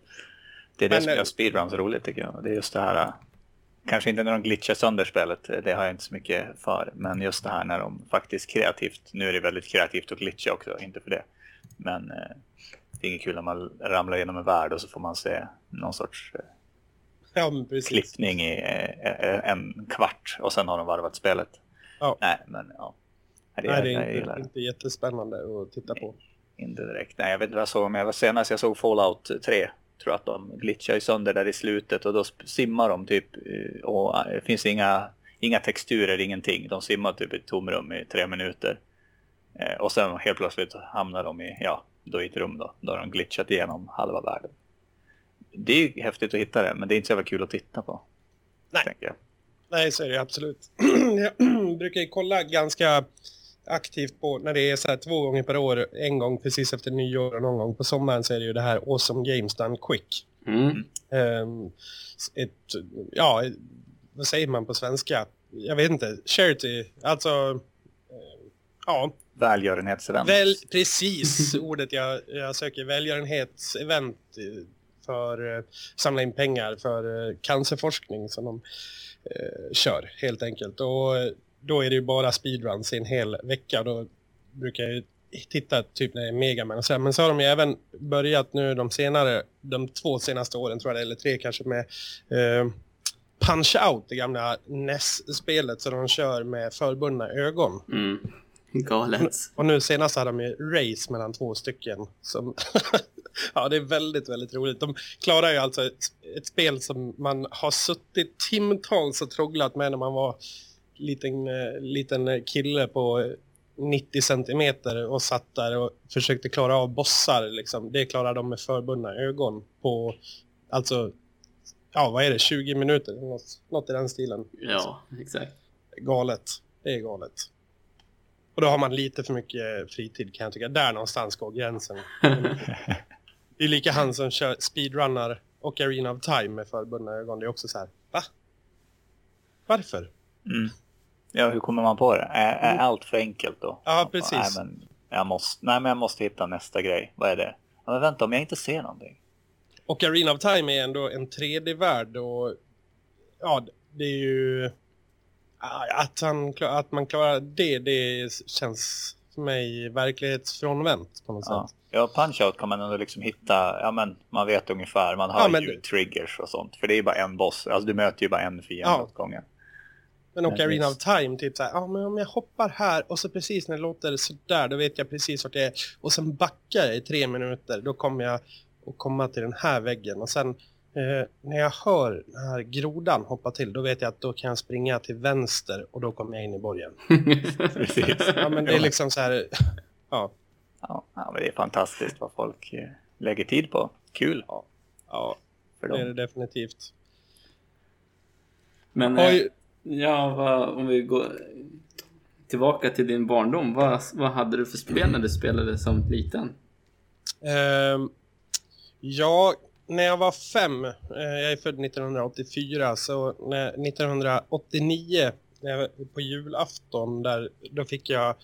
Det är det Men, som eh, gör speedruns roligt tycker jag. Det är just det här, äh, kanske inte när de glitchar sönder spelet, det har jag inte så mycket för. Men just det här när de faktiskt kreativt, nu är det väldigt kreativt att glitcha också, inte för det. Men eh, det är inget kul när man ramlar genom en värld och så får man se någon sorts eh, Ja, klippning i eh, eh, en kvart och sen har de varvat spelet. Ja. Nej, men ja. Det, Nej, det är inte, det. inte jättespännande att titta på. Inte direkt. Nej, jag vet inte vad jag såg, men jag var senast jag såg Fallout 3. Tror att de glitchar ju sönder där i slutet och då simmar de typ eh, och eh, det finns inga, inga texturer, ingenting. De simmar typ i ett tomrum i tre minuter. Eh, och sen helt plötsligt hamnar de i, ja, då i ett rum då. Då har de glitchat igenom halva världen. Det är ju häftigt att hitta det, men det är inte så jävla kul att titta på. Nej. Nej, så är det absolut. jag brukar ju kolla ganska aktivt på när det är så här två gånger per år, en gång precis efter nyår och någon gång på sommaren så är det ju det här Awesome Games Done Quick. Mm. Ehm, ett, ja, vad säger man på svenska? Jag vet inte. Charity, alltså... eh, ja, Välgörenhetsevent. väl, precis ordet jag, jag söker. Välgörenhetsevent eh, för eh, samla in pengar för cancerforskning som de eh, kör helt enkelt. Och då är det ju bara speedruns i en hel vecka. Då brukar jag titta typ när det är Megaman och så här. Men så har de ju även börjat nu de senare, de två senaste åren tror jag eller tre kanske med eh, Punch Out, det gamla NES-spelet som de kör med förbundna ögon. Mm. Galet. Och nu senast hade de ju race mellan två stycken. Som ja, det är väldigt, väldigt roligt. De klarar ju alltså ett, ett spel som man har suttit timtals och trogglat med när man var liten, eh, liten kille på 90 centimeter och satt där och försökte klara av bossar. Liksom. Det klarar de med förbundna ögon på, alltså, ja vad är det, 20 minuter? Något, något i den stilen. Ja, exakt. Galet. Det är galet. Och då har man lite för mycket fritid kan jag tycka. Där någonstans går gränsen. det är lika han som kör speedrunner och Arena of Time med förbundna ögon. Det är också så här, va? Varför? Mm. Ja, hur kommer man på det? Är, är allt för enkelt då? Ja, precis. Nej, men jag måste, nej, men jag måste hitta nästa grej. Vad är det? Ja, men vänta, om jag inte ser någonting. Och Arena of Time är ändå en 3D-värld och ja, det är ju att, han, att man klarar det, det känns för mig verklighetsfrånvänt på något Ja. sätt. ja, punch-out kan man ändå liksom hitta, ja men man vet ungefär, man har Ja, ju triggers och sånt. För det är ju bara en boss, alltså du möter ju bara en fiende Ja. åt gången. Men Arena of. Time, typ så här, ja men om jag hoppar här och så precis när det låter sådär, då vet jag precis vart det är. Och sen backar jag i tre minuter, då kommer jag att komma till den här väggen. Och sen eh, när jag hör den här grodan hoppa till, då vet jag att då kan jag springa till vänster och då kommer jag in i borgen. Precis. Ja men det är liksom så här, ja, Ja, ja, men det är fantastiskt vad folk eh, lägger tid på. Kul ja för det är det definitivt. Men eh, Oj, ja, vad, om vi går tillbaka till din barndom. Vad, vad hade du för spel när du spelade som liten? Uh, ja, när jag var fem, eh, jag är född 1984, så när, 1989 när jag, på julafton, där, då fick jag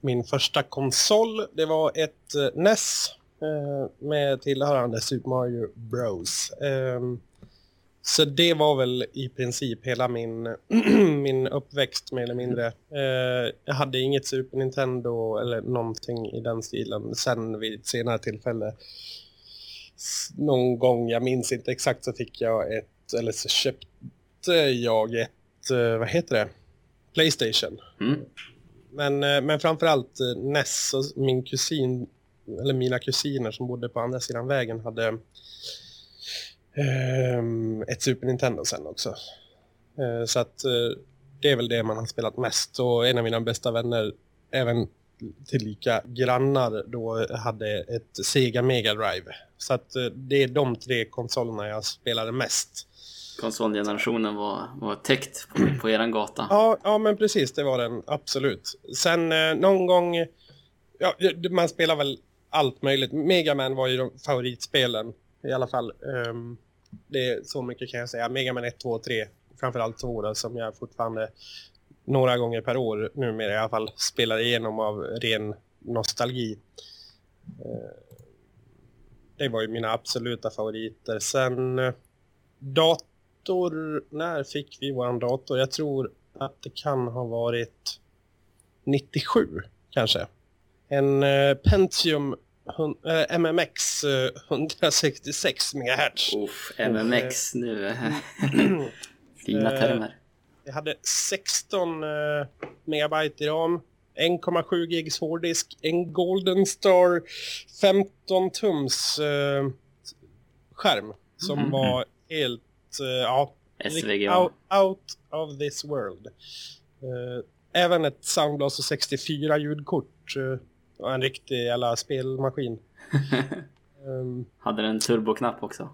min första konsol. Det var ett eh, NES eh, med tillhörande Super Mario Bros. Ehm, så det var väl i princip hela min, min uppväxt mer eller mindre. Eh, jag hade inget Super Nintendo eller någonting i den stilen. Sen vid ett senare tillfälle, någon gång, jag minns inte exakt, så fick jag ett, eller så köpte jag ett, eh, vad heter det? Playstation. Mm. Men, eh, men framförallt eh, och min kusin, eller mina kusiner som bodde på andra sidan vägen hade ett Super Nintendo sen också. Eh, så att eh, det är väl det man har spelat mest. Och en av mina bästa vänner, även tillika grannar, då hade ett Sega Mega Drive. Så att eh, det är de tre konsolerna jag spelade mest. Konsolgenerationen var, var täckt på, på eran gata. Ja, ja, men precis, det var den absolut. Sen eh, någon gång, ja, man spelar väl allt möjligt. Mega Man var ju de favoritspelen i alla fall. Um, det är så mycket kan jag säga. Mega Man 1, 2 och 3, framförallt 2 då, som jag fortfarande några gånger per år numera i alla fall spelar igenom av ren nostalgi. Eh, det var ju mina absoluta favoriter. Sen eh, dator, när fick vi våran dator? Jag tror att det kan ha varit 97 kanske. En eh, Pentium eh, MMX eh, 166 MHz. Uff, MMX nu. Fina Eh, termer. Jag hade 16 eh, megabyte i ram, 1,7 gigs hårddisk, en Golden Star 15 tums eh, skärm som Mhm. var helt, eh, ja, SVGA. out, out of this world. Eh, även ett Soundblaster 64 ljudkort och en riktig jävla spelmaskin. Ehm, Hade den turboknapp också?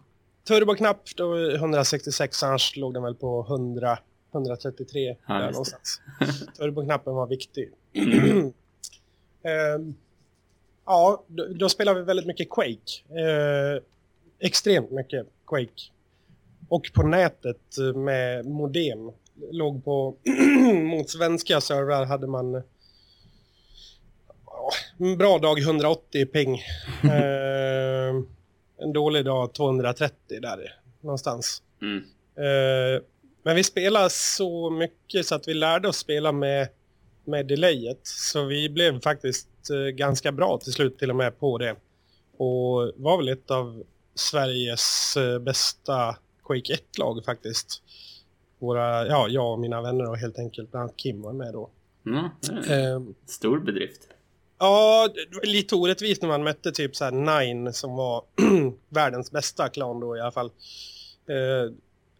Turboknapp då 166, annars låg den väl på 100, 133 Ja, där någonstans. Turboknappen var viktig. Ehm, ja, då, då spelar vi väldigt mycket Quake. Eh, extremt mycket Quake. Och på nätet eh, med modem. Låg på... mot svenska servrar hade man... ja, En bra dag 180 ping. Eh, en dålig dag 230 där någonstans. Mm. Eh, men vi spelar så mycket så att vi lärde oss spela med, med delayet. Så vi blev faktiskt eh, ganska bra till slut till och med på det. Och var väl ett av Sveriges eh, bästa Quake 1-lag faktiskt. Våra, ja, jag och mina vänner och helt enkelt, bland annat Kim var med då. Eh, stor bedrift. Ja, det var lite orättvist när man mötte typ så här Nine som var världens bästa klan då i alla fall. Eh,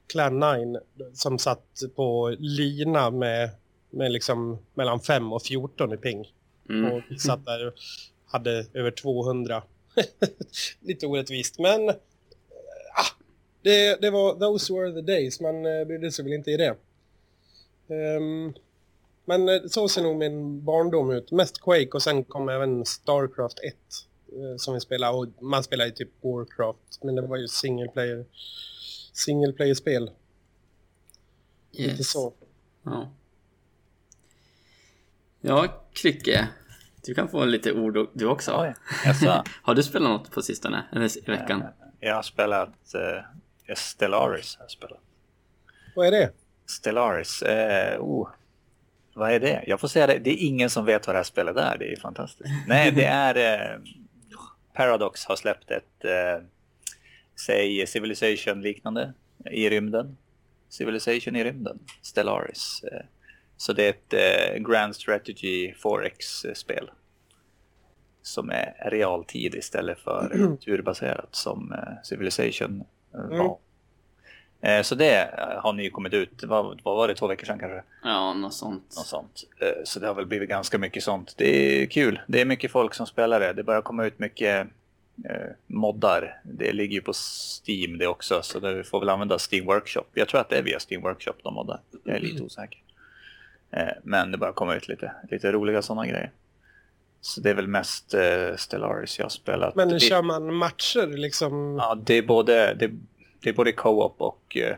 Clan Nine som satt på lina med, med liksom mellan 5 och 14 i ping. Mm. Och satt där och hade över 200. lite orättvist men eh, ah, det, det var those were the days. Man eh, brydde sig väl inte i det. Ehm, men eh, så ser nog min barndom ut. Mest Quake och sen kom även Starcraft 1 eh, som vi spelade. Och man spelade ju typ Warcraft, men det var ju single player single player-spel. Lite Yes. så. Ja. Ja, Krycke. Du kan få lite ord du också. Oj, jaså? Har du spelat något på sistone? Eller i veckan? Jag har spelat uh, Stellaris. Har spelat. Vad är det? Stellaris, eh, oh. Vad är det? Jag får säga det, det är ingen som vet vad det här spelet är. Det är fantastiskt. Nej, det är... Eh, Paradox har släppt ett, eh, säg Civilization-liknande i rymden. Civilization i rymden, Stellaris. Eh, så det är ett eh, Grand Strategy 4X-spel. Som är realtid istället för turbaserat som eh, Civilization eh, var. Mm. Eh, Så det eh, har nu kommit ut, vad, vad var det, två veckor sedan kanske? Ja, något sånt. Något sånt. Eh, Så det har väl blivit ganska mycket sånt. Det är kul. Det är mycket folk som spelar det. Det börjar komma ut mycket eh, moddar. Det ligger ju på Steam det också, så det får väl använda Steam Workshop. Jag tror att det är via Steam Workshop de moddar. Jag är lite osäker. Eh, Men det börjar komma ut lite, lite roliga sådana grejer. Så det är väl mest eh, Stellaris jag har spelat. Men kör man matcher liksom? Ja, det är både, det, det är både co-op och eh,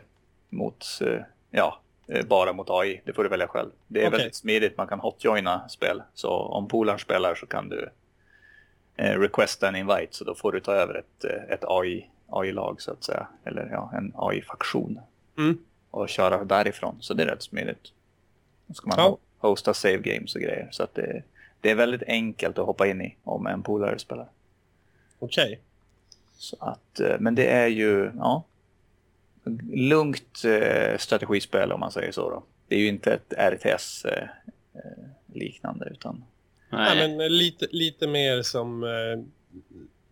mot, eh, ja, eh, bara mot AI. Det får du välja själv. Det är Okej. väldigt smidigt. Man kan hotjoina spel. Så om polaren spelar så kan du eh, requesta en invite. Så då får du ta över ett, eh, ett AI, AI-lag så att säga. Eller ja, en AI-faktion. Mm. Och köra därifrån. Så det är rätt smidigt. Då ska man Ja. ho- hosta save games och grejer. Så att det, det är väldigt enkelt att hoppa in i om en polare spelar. Okej. Så att, eh, men det är ju, ja, lugnt eh, strategispel om man säger så då. Det är ju inte ett RTS eh, liknande utan Nej. Ja, men lite, lite mer som eh,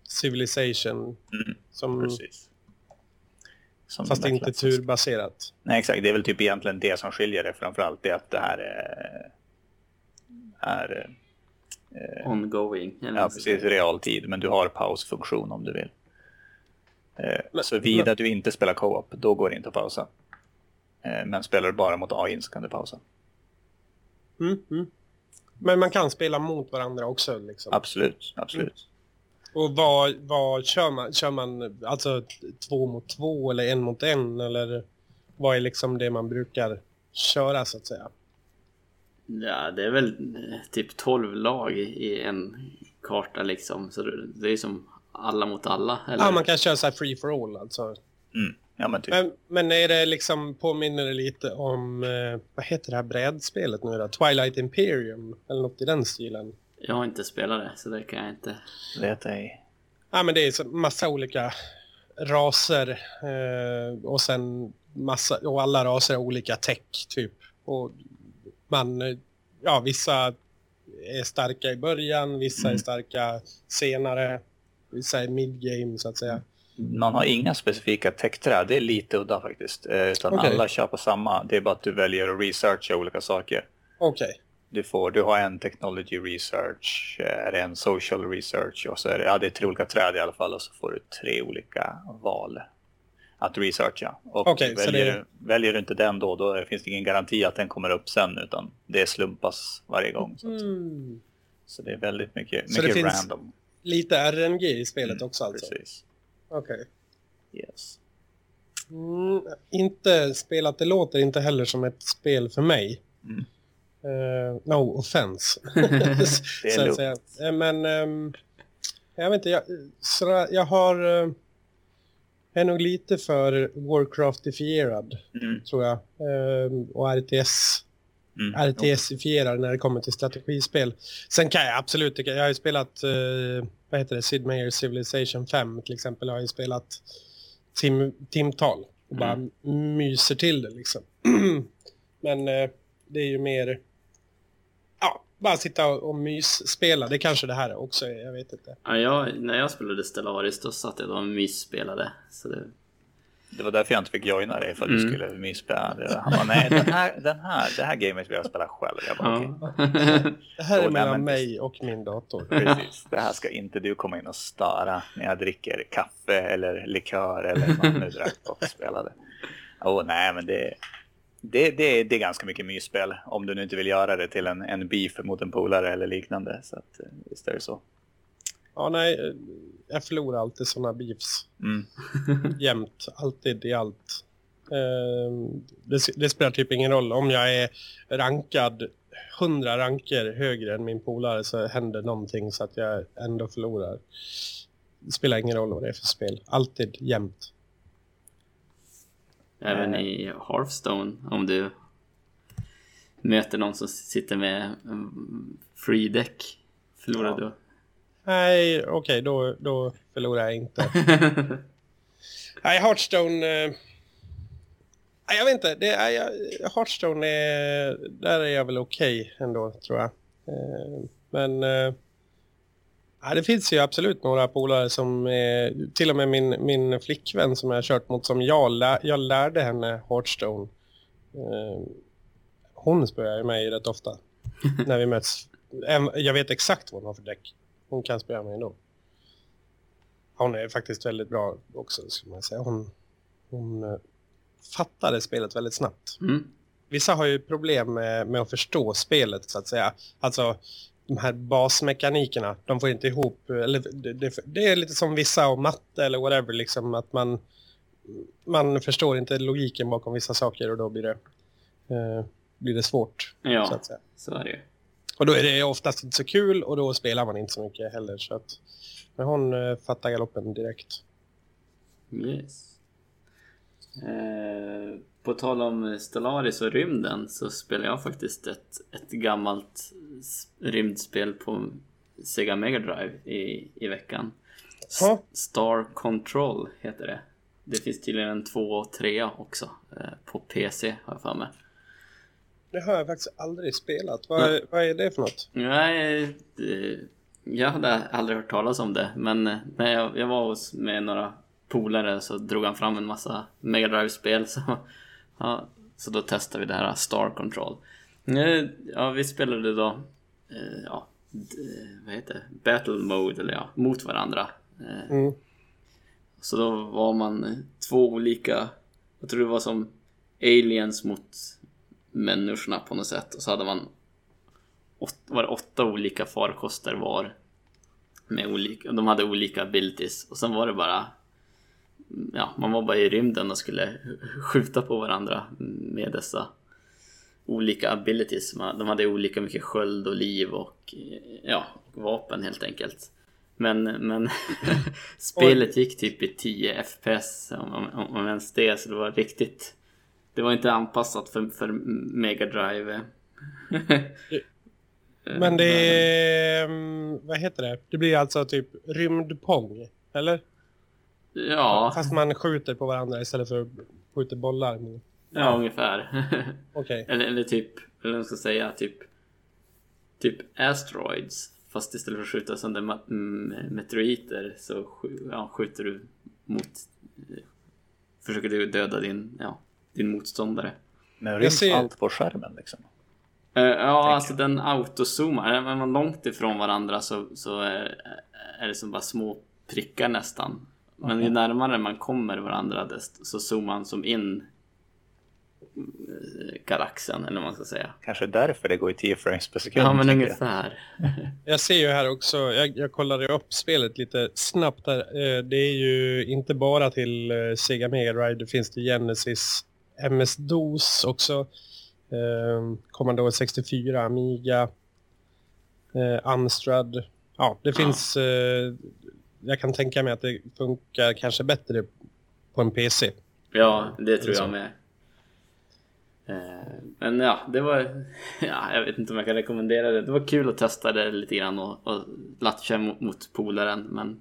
Civilization. Mm, Som, precis. Som fast inte turbaserat. Nej exakt, det är väl typ egentligen det som skiljer det framförallt. Det är att det här är, är Ongoing. Ja, precis. Realtid, men du har pausfunktion om du vill. Eh, Men- så vida du inte spelar co-op, då går det inte att pausa. Eh, men spelar du bara mot AI så kan du pausa. Mm, mm. Men man kan spela mot varandra också liksom. Absolut, absolut. Och vad, vad kör man? Kör man alltså två mot två eller en mot en? Eller vad är liksom det man brukar köra så att säga? Ja, det är väl eh, typ 12 lag i en karta liksom. Så det är som alla mot alla. Eller? Ja, man kan köra så här free for all alltså. Mm. Ja, men typ. Men, men är det liksom, påminner det lite om, eh, vad heter det här brädspelet nu då? Twilight Imperium? Eller något i den stilen? Jag har inte spelat det, så det kan jag inte. Vet ej. Ja, men det är så massa olika raser eh, och sen massa, och alla raser har olika tech typ. Och man, ja vissa är starka i början, vissa är Mm. starka senare, är mid-game så att säga. Man har inga specifika techträd, det är lite udda faktiskt. Eh, Utan Okej. alla kör på samma, det är bara att du väljer att researcha olika saker. Okej, Du, får, du har en technology research, eh, är det en social research och så är det, ja, det är tre olika träd i alla fall och så får du tre olika val att researcha. Och så väljer, det- du, väljer du inte den då, då finns det ingen garanti att den kommer upp sen utan det slumpas varje gång. Så, mm. så det är väldigt mycket, Så det mycket finns- random. Lite RNG i spelet Mm, också alltså? Precis. Okej. Yes. Mm, inte spelat, det låter inte heller som ett spel för mig. Mm. Eh, no offense. Det är lugnt. Eh, Men ehm, jag vet inte, jag, så jag har... jag är nog lite för Warcraftifierad, Mm. tror jag. Ehm, och RTS, Mm. RTS-ifierad när det kommer till strategispel. Sen kan jag absolut tycka, jag har ju spelat, eh, vad heter det, Sid Meier's Civilization 5 till exempel. Jag har ju spelat tim, timtal och bara myser till det liksom. Men eh, det är ju mer, ja, bara sitta och, och mysspela. Det kanske det här också är, jag vet inte. Ja, jag, när jag spelade Stellaris då satt jag då och mysspelade. Så det, Det var därför jag inte fick joina dig, för att du Mm. skulle mysspela. Det- Han bara, nej, den här, den här, det här gamet vill jag spela själv. Jag bara, ja. Det här är mellan mig och min dator. Precis, det här ska inte du komma in och störa när jag dricker kaffe eller likör eller vad man nu drack och spelade. Åh nej, men det, det, det, det är ganska mycket mysspel om du nu inte vill göra det till en, en beef mot en polare eller liknande. Så att, eh, visst är det så. Ja, nej, jag förlorar alltid sådana beefs. Mm. jämt, alltid i allt. Ehm, det, det spelar typ ingen roll. Om jag är rankad 100 ranker högre än min polare så händer någonting så att jag ändå förlorar. Det spelar ingen roll vad det är för spel. Alltid jämt. Även i Hearthstone, om du möter någon som sitter med mm, free deck, förlorar Ja. du. Nej, okej, då, då förlorar jag inte. Nej, Hearthstone... Eh, nej, jag vet inte. Det jag, Hearthstone är... Där är jag väl okej ändå, tror jag. Eh, men... Eh, ja, det finns ju absolut några polare som... Eh, till och med min, min flickvän som jag har kört mot, som jag, lär, jag lärde henne Hearthstone. Eh, hon spöar ju mig rätt ofta när vi möts. Jag vet exakt vad hon har för däck. Hon kan spöa mig ändå. Hon är faktiskt väldigt bra också, skulle man säga. Hon, hon eh, fattade spelet väldigt snabbt. Mm. Vissa har ju problem med, med att förstå spelet, så att säga. Alltså, de här basmekanikerna, de får inte ihop... Eller, det, det, det är lite som vissa och matte eller whatever, liksom att man... Man förstår inte logiken bakom vissa saker och då blir det, eh, blir det svårt, så Ja, att säga. så är det. Och då är det oftast inte så kul och då spelar man inte så mycket heller. Så att, men hon eh, fattar galoppen direkt. Yes. Eh, på tal om Stellaris och rymden så spelar jag faktiskt ett, ett gammalt rymdspel på Sega Mega Drive i, i veckan. S-. Star Control heter det. Det finns tydligen en 2 och 3 också eh, på PC har jag för mig. Det har jag faktiskt aldrig spelat. Vad, vad är det för något? Nej, det, jag hade aldrig hört talas om det, men eh, när jag, jag var hos med några polare så drog han fram en massa Mega Drive-spel, så, ja, så då testade vi det här Star Control. Eh, Ja, vi spelade då, eh, ja, vad heter det? Battle Mode, eller ja, mot varandra. Eh, Mm. Så då var man eh, två olika, jag tror det var som aliens mot människorna på något sätt. Och så hade man åt, var det åtta olika farkoster var. Med olika, de hade olika abilities. Och sen var det bara, ja, man var bara i rymden och skulle skjuta på varandra med dessa olika abilities. De hade olika mycket sköld och liv och ja, vapen helt enkelt. Men, men spelet gick typ i 10 FPS om, om, om ens det, så det var riktigt... Det var inte anpassat för, för Mega Drive. men det är... Mm, vad heter det? Det blir alltså typ rymdpong, eller? Ja. Fast man skjuter på varandra istället för att skjuta bollar. Ja, ja ungefär. Okej. Okay. Eller, eller typ, eller vad ska säga, typ... Typ Asteroids. Fast istället för att skjuta sönder meteoriter så ja, skjuter du mot... Försöker du döda din, ja, din motståndare. Men ryms ser... allt på skärmen liksom? Uh, ja, alltså den autozoomar. Är man långt ifrån varandra så, så är, är det som bara små prickar nästan. Men mm. ju närmare man kommer varandra så zoomar man som in galaxen eller vad man ska säga. Kanske därför det går i 10 frames per sekund. Ja, men ungefär. jag ser ju här också, jag, jag kollade upp spelet lite snabbt här. Eh, det är ju inte bara till eh, Sega Mega Drive, det finns till Genesis, MS-DOS också. Eh, Commodore 64, Amiga, Amstrad. Ja, det finns... Ja. Jag kan tänka mig att det funkar kanske bättre på en PC. Ja, det tror jag med. Eh, men ja, det var... Ja, jag vet inte om jag kan rekommendera det. Det var kul att testa det lite grann och, och latcha mot, mot polaren. Men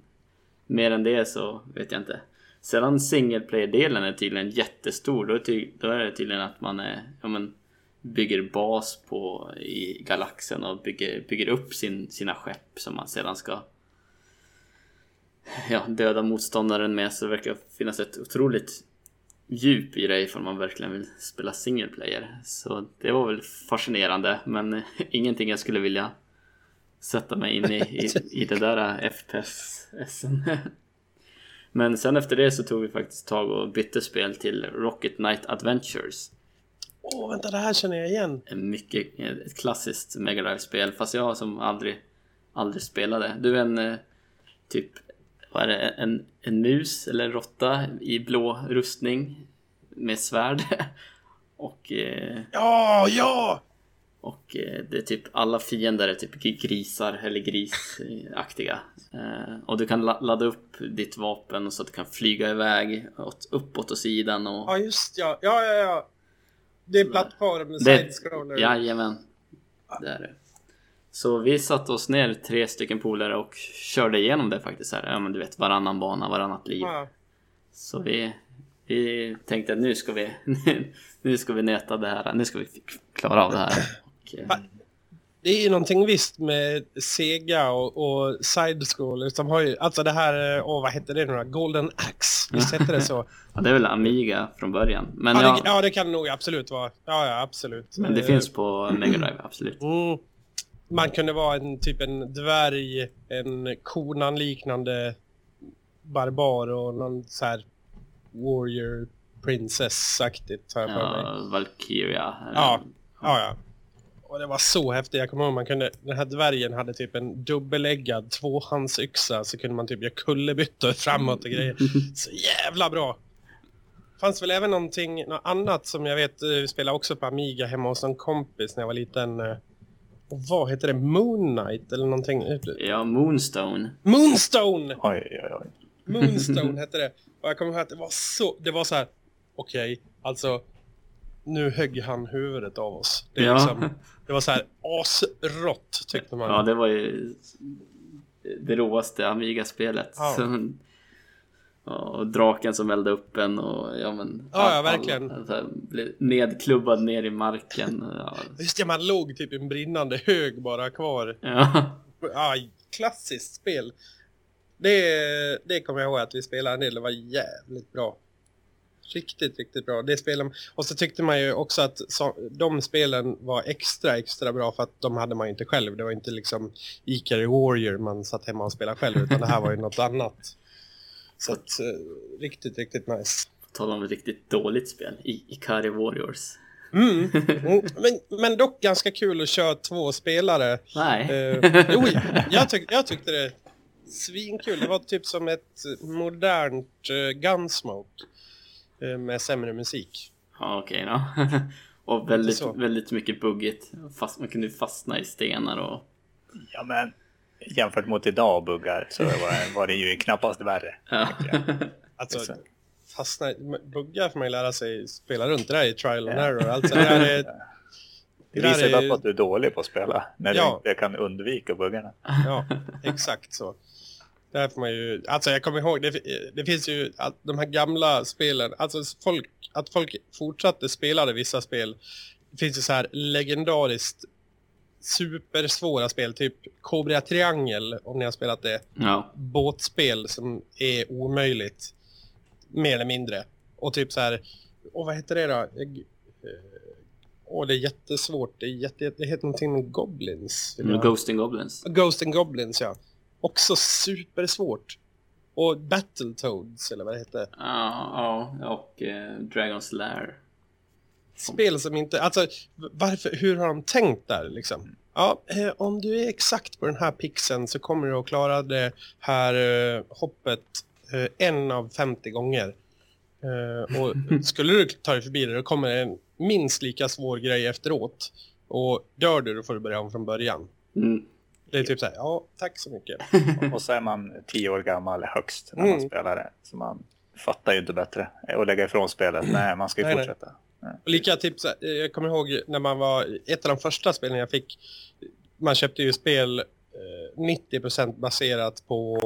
mer än det så vet jag inte. Sedan single player-delen är tydligen jättestor. Då är, ty, då är det tydligen att man är, ja, men, bygger bas på i galaxen och bygger, bygger upp sin, sina skepp som man sedan ska ja, döda motståndaren med. Så det verkar finnas ett otroligt djup i det ifall man verkligen vill spela single player. Så det var väl fascinerande men ingenting jag skulle vilja sätta mig in i, i, i det där FPS-SM. Men sen efter det så tog vi faktiskt tag och bytte spel till Rocket Knight Adventures. Åh, oh, vänta, det här känner jag igen. Mycket, ett klassiskt Mega Drive-spel, fast jag som aldrig, aldrig spelade. Du är en eh, typ vad är det, en, en mus eller en råtta i blå rustning med svärd. och... Eh, ja, ja! Och eh, det är typ alla fiender är typ grisar eller grisaktiga. Eh, och du kan ladda upp ditt vapen så att du kan flyga iväg åt, uppåt och sidan. Och... Ja, just ja. Ja, ja, ja. Det är plattform, side-scroller. Jajamän. Det är det. Så vi satte oss ner tre stycken polare och körde igenom det faktiskt här. Ja men du vet varannan bana, varannat liv. Ja. Så vi, vi tänkte att nu ska vi, nu ska vi nöta det här, nu ska vi klara av det här. Eh, det är ju någonting visst med Sega och, och Side-scroller som har ju, alltså det här, åh vad hette det nu? Golden Axe, visst hette det så? ja det är väl Amiga från början. Men ja, det, ja, det kan det nog absolut vara. Ja, ja absolut. Men det uh, finns på Mega Drive, absolut. Mm man kunde vara en typ en dvärg, en konan-liknande barbar och någon så här warrior princess-aktigt har. Ja, Valkyria. Ja, ja, ja. Och det var så häftigt. Jag kommer ihåg man kunde, den här dvärgen hade typ en dubbeläggad tvåhandsyxa så kunde man typ göra kullerbyttor framåt och grejer. Så jävla bra! fanns väl även någonting, något annat som jag vet, vi spelade också på Amiga hemma hos en kompis när jag var liten. Eh, och vad heter det? Moon Knight eller någonting? Ja, Moonstone. Moonstone! Oj, oj, oj. Moonstone hette det. Och jag kommer ihåg att det var så, det var så här, okej, okay, alltså nu högg han huvudet av oss. Det, ja. liksom, det var så här asrått tyckte man. Ja, det var ju det råaste Amiga-spelet. Ja. Och draken som eldade upp en och ja men... Ja, ja verkligen. Alla, blev nedklubbad ner i marken. Ja. Just det, man låg typ i en brinnande hög bara kvar. Ja. ja klassiskt spel. Det, det kommer jag ihåg att vi spelade en del, det var jävligt bra. Riktigt, riktigt bra. Det spelen, och så tyckte man ju också att så, de spelen var extra, extra bra för att de hade man inte själv. Det var inte liksom Ikari Warrior man satt hemma och spelade själv, utan det här var ju något annat. Så att, eh, riktigt, riktigt nice. Tala om ett riktigt dåligt spel. I Ikari Warriors. Mm. Mm. Men, men dock ganska kul att köra två spelare. Nej. Eh, jo, jag, tyck, jag tyckte det svinkul. Det var typ som ett modernt eh, Gunsmoke. Eh, med sämre musik. Ja, okej okay, då. Och väldigt, väldigt mycket buggigt. Fast, man kunde fastna i stenar och... Ja, men jämfört mot idag buggar så var, var det ju knappast värre. Ja. Alltså, fastna, buggar får man ju lära sig spela runt. Det där är trial and error. Alltså, det där är, Det där visar ju är- bara på att du är dålig på att spela. När Ja. du inte kan undvika buggarna. Ja, exakt så. Där får man ju, alltså jag kommer ihåg, det, det finns ju att de här gamla spelen, alltså folk, att folk fortsatte spela vissa spel. Det finns ju så här legendariskt supersvåra spel, typ Cobra Triangel om ni har spelat det. ja. Båtspel som är omöjligt. Mer eller mindre. Och typ så här, åh vad heter det då? Jag- eh, Åh det är jättesvårt, det, är jätte, det heter någonting med Goblins. vill jag- Ghost and Goblins. Ghost and Goblins, ja. Också supersvårt. Och Battletoads, eller vad det heter. Ja, ja och eh, Dragon's Lair. Spel som inte... Alltså, varför, hur har de tänkt där, liksom? Ja, eh, om du är exakt på den här pixeln så kommer du att klara det här eh, hoppet eh, en av 50 gånger. Eh, och skulle du ta dig förbi det, då kommer en minst lika svår grej efteråt. Och dör du, då får du börja om från början. Mm. Det är typ så här, ja, tack så mycket. Och så är man tio år gammal högst när man Mm. spelar det. Så man fattar ju inte bättre. Och lägga ifrån spelet. Nej, man ska ju Nej, nej. fortsätta. Och lika typ, så här, eh, jag kommer ihåg när man var, ett av de första spelen jag fick, man köpte ju spel eh, 90% baserat på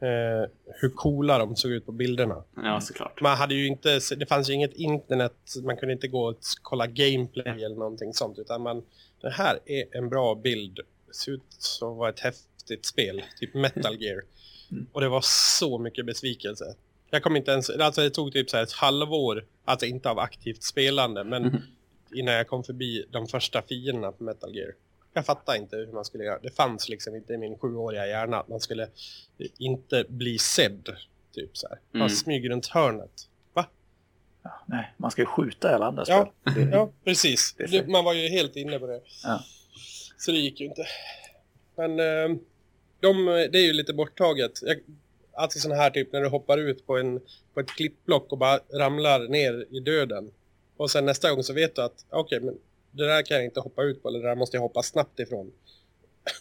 eh, hur coola de såg ut på bilderna. Ja, såklart. Man hade ju inte, det fanns ju inget internet, man kunde inte gå och kolla gameplay eller någonting sånt, utan man, det här är en bra bild, ser ut som vara ett häftigt spel, typ Metal Gear. Och det var så mycket besvikelse. Jag kom inte ens, alltså det tog typ så här ett halvår, alltså inte av aktivt spelande, men Mhm. innan jag kom förbi de första fienderna på Metal Gear. Jag fattade inte hur man skulle göra. Det fanns liksom inte i min sjuåriga hjärna att man skulle inte bli sedd. Typ så här. Man Mm. smyger runt hörnet. Va? Ja, nej, man ska ju skjuta alla andra spel. Ja, Det- ja precis. man var ju helt inne på det. Ja. Så det gick ju inte. Men eh, de, det är ju lite borttaget. Jag, alltså sån här typ när du hoppar ut på, en, på ett klippblock och bara ramlar ner i döden. Och sen nästa gång så vet du att okej, men det där kan jag inte hoppa ut på eller det där måste jag hoppa snabbt ifrån.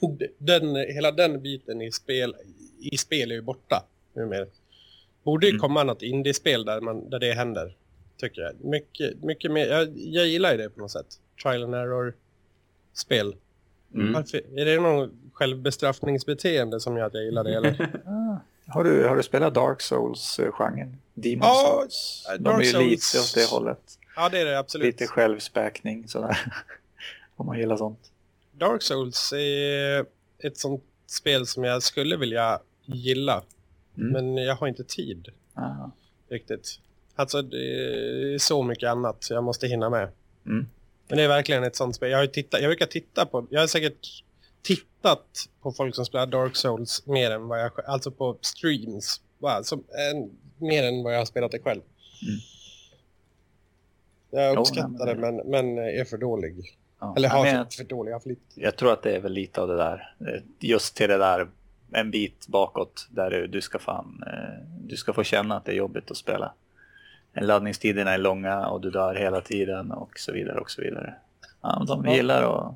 Den, hela den biten i spel, i spel är ju borta numera. Borde ju Mm. komma något indiespel där, man, där det händer. Tycker jag. Mycket, mycket mer. Jag, jag gillar ju det på något sätt. Trial and error spel. Mm. Varför, är det någon självbestraffningsbeteende som gör att jag gillar det? Eller? Ah, har, du, har du spelat Dark Souls-genren? Demon Ja, Souls? De Dark är ju Souls. lite åt det hållet. Ja, det är det absolut. Lite självspäkning sådär. Om man gillar sånt. Dark Souls är ett sånt spel som jag skulle vilja gilla. Mm. Men jag har inte tid Ah. riktigt. Alltså det är så mycket annat så jag måste hinna med. Mm. Men det är verkligen ett sånt spel. Jag, har tittat, jag brukar titta på, jag har säkert tittat på folk som spelar Dark Souls mer än vad jag alltså på streams. Som, en, mer än vad jag har spelat det själv. Mm. Jag uppskattar det men men, men är för dålig. Ja. Eller har jag, för dålig, lite. jag tror att det är väl lite av det där. Eh, Just till det där en bit bakåt där du, du ska fan, eh, du ska få känna att det är jobbigt att spela. Laddningstiderna är långa och du dör hela tiden och så vidare och så vidare. Ja, de Ja. gillar att,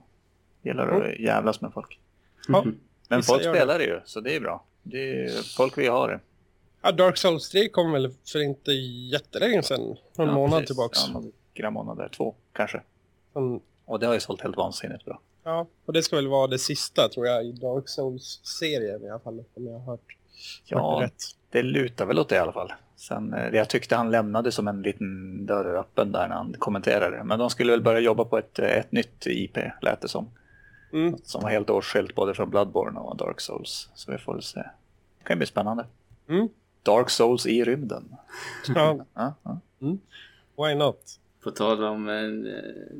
gillar att jävlas med folk. Ja. Men Vissa folk det. spelar det ju, så det är bra. Det är, folk vill ha det. Ja, Dark Souls 3 kom väl för inte jättelänge sedan. Någon Ja, månad precis. tillbaks. Ja, några månader, två kanske. Mm, Och det har ju sålt helt vansinnigt bra. Ja, och det ska väl vara det sista tror jag i Dark Souls-serien i alla fall. Om jag har hört, Ja, hört rätt. det lutar väl åt det i alla fall. Sen, eh, jag tyckte han lämnade som en liten dörr öppen där när han kommenterade. Men de skulle väl börja jobba på ett, eh, ett nytt IP, lät det som. Mm. Som var helt åtskilt både från Bloodborne och Dark Souls. Så vi får väl se. Det kan bli spännande. Mm. Dark Souls i rymden. Ja, Ja, ja. why not? På tal om eh,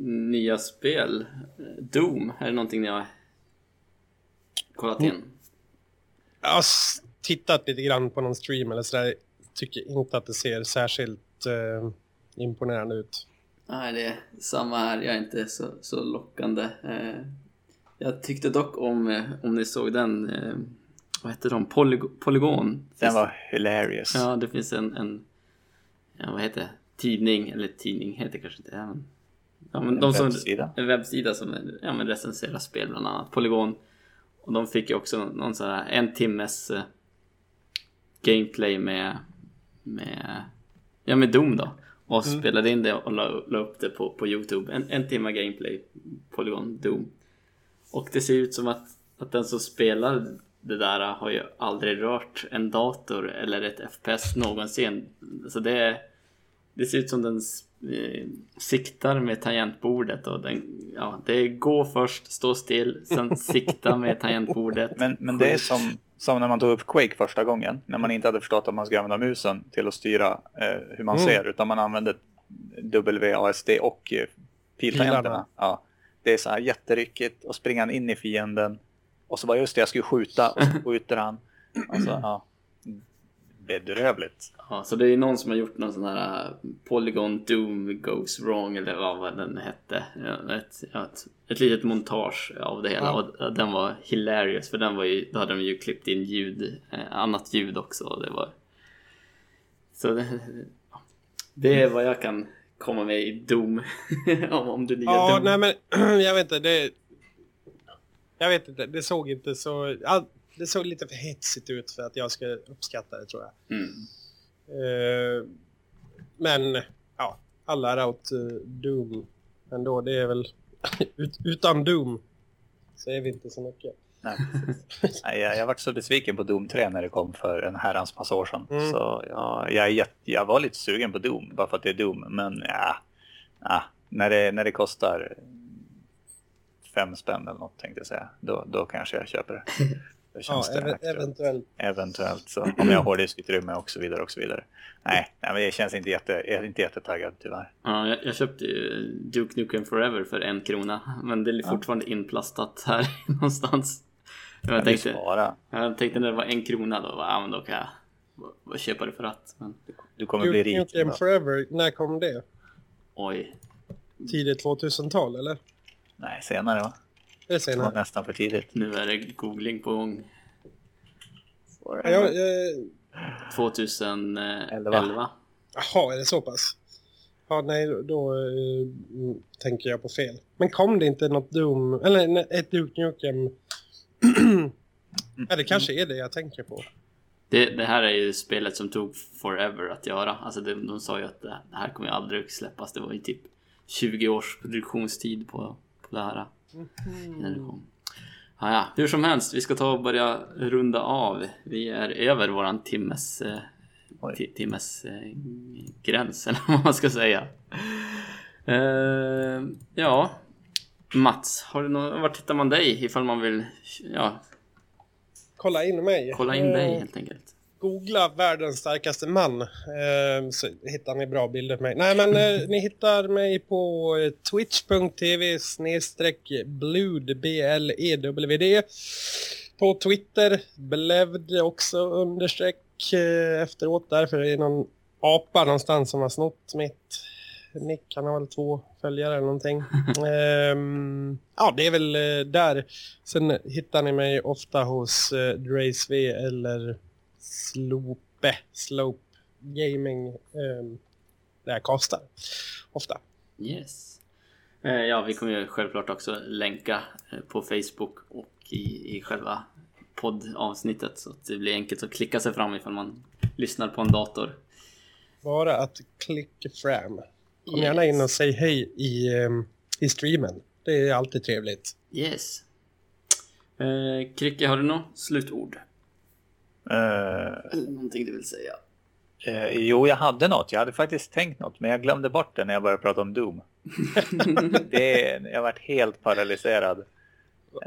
nya spel. Doom, är det någonting ni har kollat in? Jag har tittat lite grann på någon stream eller sådär. Tycker inte att det ser särskilt eh, imponerande ut. Nej, det är samma här. Jag är inte så, så lockande. Eh, jag tyckte dock om, eh, om ni såg den, eh, vad hette de? Polygo Polygon? Den var hilarious. Ja, det finns en, en ja, vad heter det? Tidning, eller tidning heter det kanske inte, ja, men Ja, men de som, webbsida. En webbsida som ja, men recenserar spel bland annat. Polygon. Och de fick ju också någon sån här en timmes eh, gameplay med, med, ja med Doom då. Och Mm. spelade in det och la, la upp det på, på Youtube. En, en timme gameplay, Polygon Doom. Och det ser ut som att, att den som spelar det där har ju aldrig rört en dator eller ett FPS någonsin. Så det, det ser ut som den eh, siktar med tangentbordet och den, ja, det är gå först, stå still, sen sikta med tangentbordet. Men, men det är som, som när man tog upp Quake första gången. När man inte hade förstått att man ska använda musen till att styra eh, hur man Mm. ser. Utan man använde WASD och eh, piltangenterna. Ja. Det är så här jätteryckigt och springa in i fienden. Och så bara just det, jag skulle skjuta och så skjuter han. Alltså, ja. Bedrövligt. Ja, så det är någon som har gjort någon sån här uh, Polygon Doom Goes Wrong eller vad den hette. Ett, ett, ett litet montage av det hela Ja. och uh, den var hilarious för den var ju, då hade de ju klippt in ljud, eh, annat ljud också. Det var... Så det, det är vad jag kan komma med i Doom om, om du nya Ja, Doom. nej men jag vet inte. Det, jag vet inte, det såg inte så... all- Det såg lite för hetsigt ut för att jag ska uppskatta det tror jag. Mm. Eh, men ja, all ära åt uh, Doom ändå. Det är väl ut, utan Doom så är vi inte så mycket. Nej. Nej, jag, jag varit så besviken på Doom 3 när det kom för en herrans massa år sedan. Mm. Så ja, jag, är jag var lite sugen på Doom bara för att det är Doom. Men ja, ja när, det, när det kostar fem spänn eller något tänkte jag säga. Då, då kanske jag köper det. Ja, känns det ev- aktuellt. eventuellt. Eventuellt så. Om jag har hårddiskutrymme och så vidare och så vidare. Nej, nej men jag känns inte, jätte, jag är inte jättetaggad tyvärr. Ja, jag, jag köpte ju Duke Nukem Forever för en krona men det är Ja. fortfarande inplastat här någonstans. Jag Jag tänkte, spara. Jag tänkte när det var en krona då, ja men då kan jag b- köpa det för att. Men, Du kommer bli Duke rik. Nukem då. Forever, när kom det? oj. Tidigt 2000-tal eller? Nej, senare va? Det är Det var nästan för tidigt. Nu är det googling på gång. Ja, jag, jag, 2011. Jaha, är det så pass? Ja, nej, då, då mm, tänker jag på fel. Men kom det inte något Doom, eller nej, ett Duke Nukem? ja, det kanske är det jag tänker på. Det, det här är ju spelet som tog forever att göra. Alltså de, de sa ju att det, det här kommer ju aldrig släppas. Det var ju typ 20 års produktionstid på, på det här. Kom. Ja, ja, hur som helst, vi ska ta och börja runda av. Vi är över våran timmes, eh, timmes eh, gräns, eller vad man ska säga. Eh, ja, Mats, har du nå- vart hittar man dig ifall man vill ja, Kolla in mig. kolla in dig Eh, helt enkelt? Googla världens starkaste man eh, så hittar ni bra bilder på mig. Nej men eh, ni hittar mig på eh, twitch.tv snedstreck blud B-L-E-W-D. På Twitter blevd också understreck eh, efteråt där för det är någon apa någonstans som har snott mitt nick. Han har väl två följare eller någonting. Ehm, ja det är väl eh, där. Sen hittar ni mig ofta hos eh, Drace V eller Slope, Slope Gaming um, där jag kastar ofta. Yes. Eh, Ja, vi kommer ju självklart också länka eh, på Facebook och i, i själva poddavsnittet så att det blir enkelt att klicka sig fram ifall man lyssnar på en dator. Bara att klicka fram. Kom Yes. gärna in och säg hej i, ehm, i streamen. Det är alltid trevligt. Yes. Eh, Kricke, har du något slutord? Eh, Eller någonting du vill säga? Eh, jo, jag hade något. Jag hade faktiskt tänkt något, men jag glömde bort det när jag började prata om Doom. det, är- jag har varit helt paralyserad.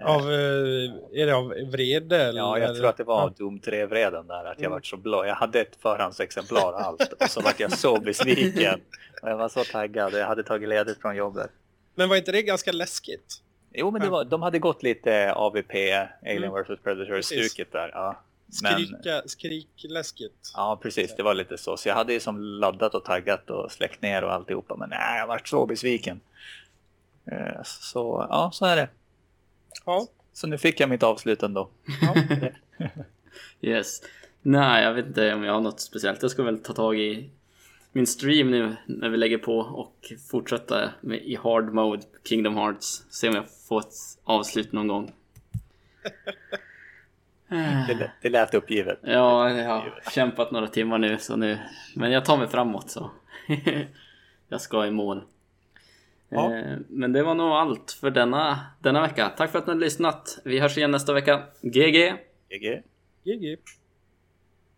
Av, eh, är det av vrede? Eller? Ja, jag tror att det var av Doom 3-vreden där, att jag var så blå. Jag hade ett förhandsexemplar och allt och så vart jag så besviken. Och jag var så taggad. Jag hade tagit ledigt från jobbet. Men var inte det ganska läskigt? Jo, men det var, de hade gått lite AVP, Alien Mm. vs Predator-stuket där. Ja. Men- Skrika, skrikläskigt. Ja, precis. Det var lite så. Så jag hade ju som laddat och taggat och släckt ner och alltihopa. Men nej, jag vart så besviken. Eh, Så ja, så är det. Ja. Så nu fick jag mitt avslut ändå. Yes. Nej, jag vet inte om jag har något speciellt. Jag ska väl ta tag i min stream nu när vi lägger på och fortsätta med, i hard mode Kingdom Hearts. Se om jag får ett avslut någon gång. Det, det lät uppgivet. Ja, jag har kämpat några timmar nu, så nu. Men jag tar mig framåt så. jag ska i mål. Ja. Eh, Men det var nog allt för denna, denna vecka. Tack för att ni har lyssnat. Vi hörs igen nästa vecka. GG! GG. GG.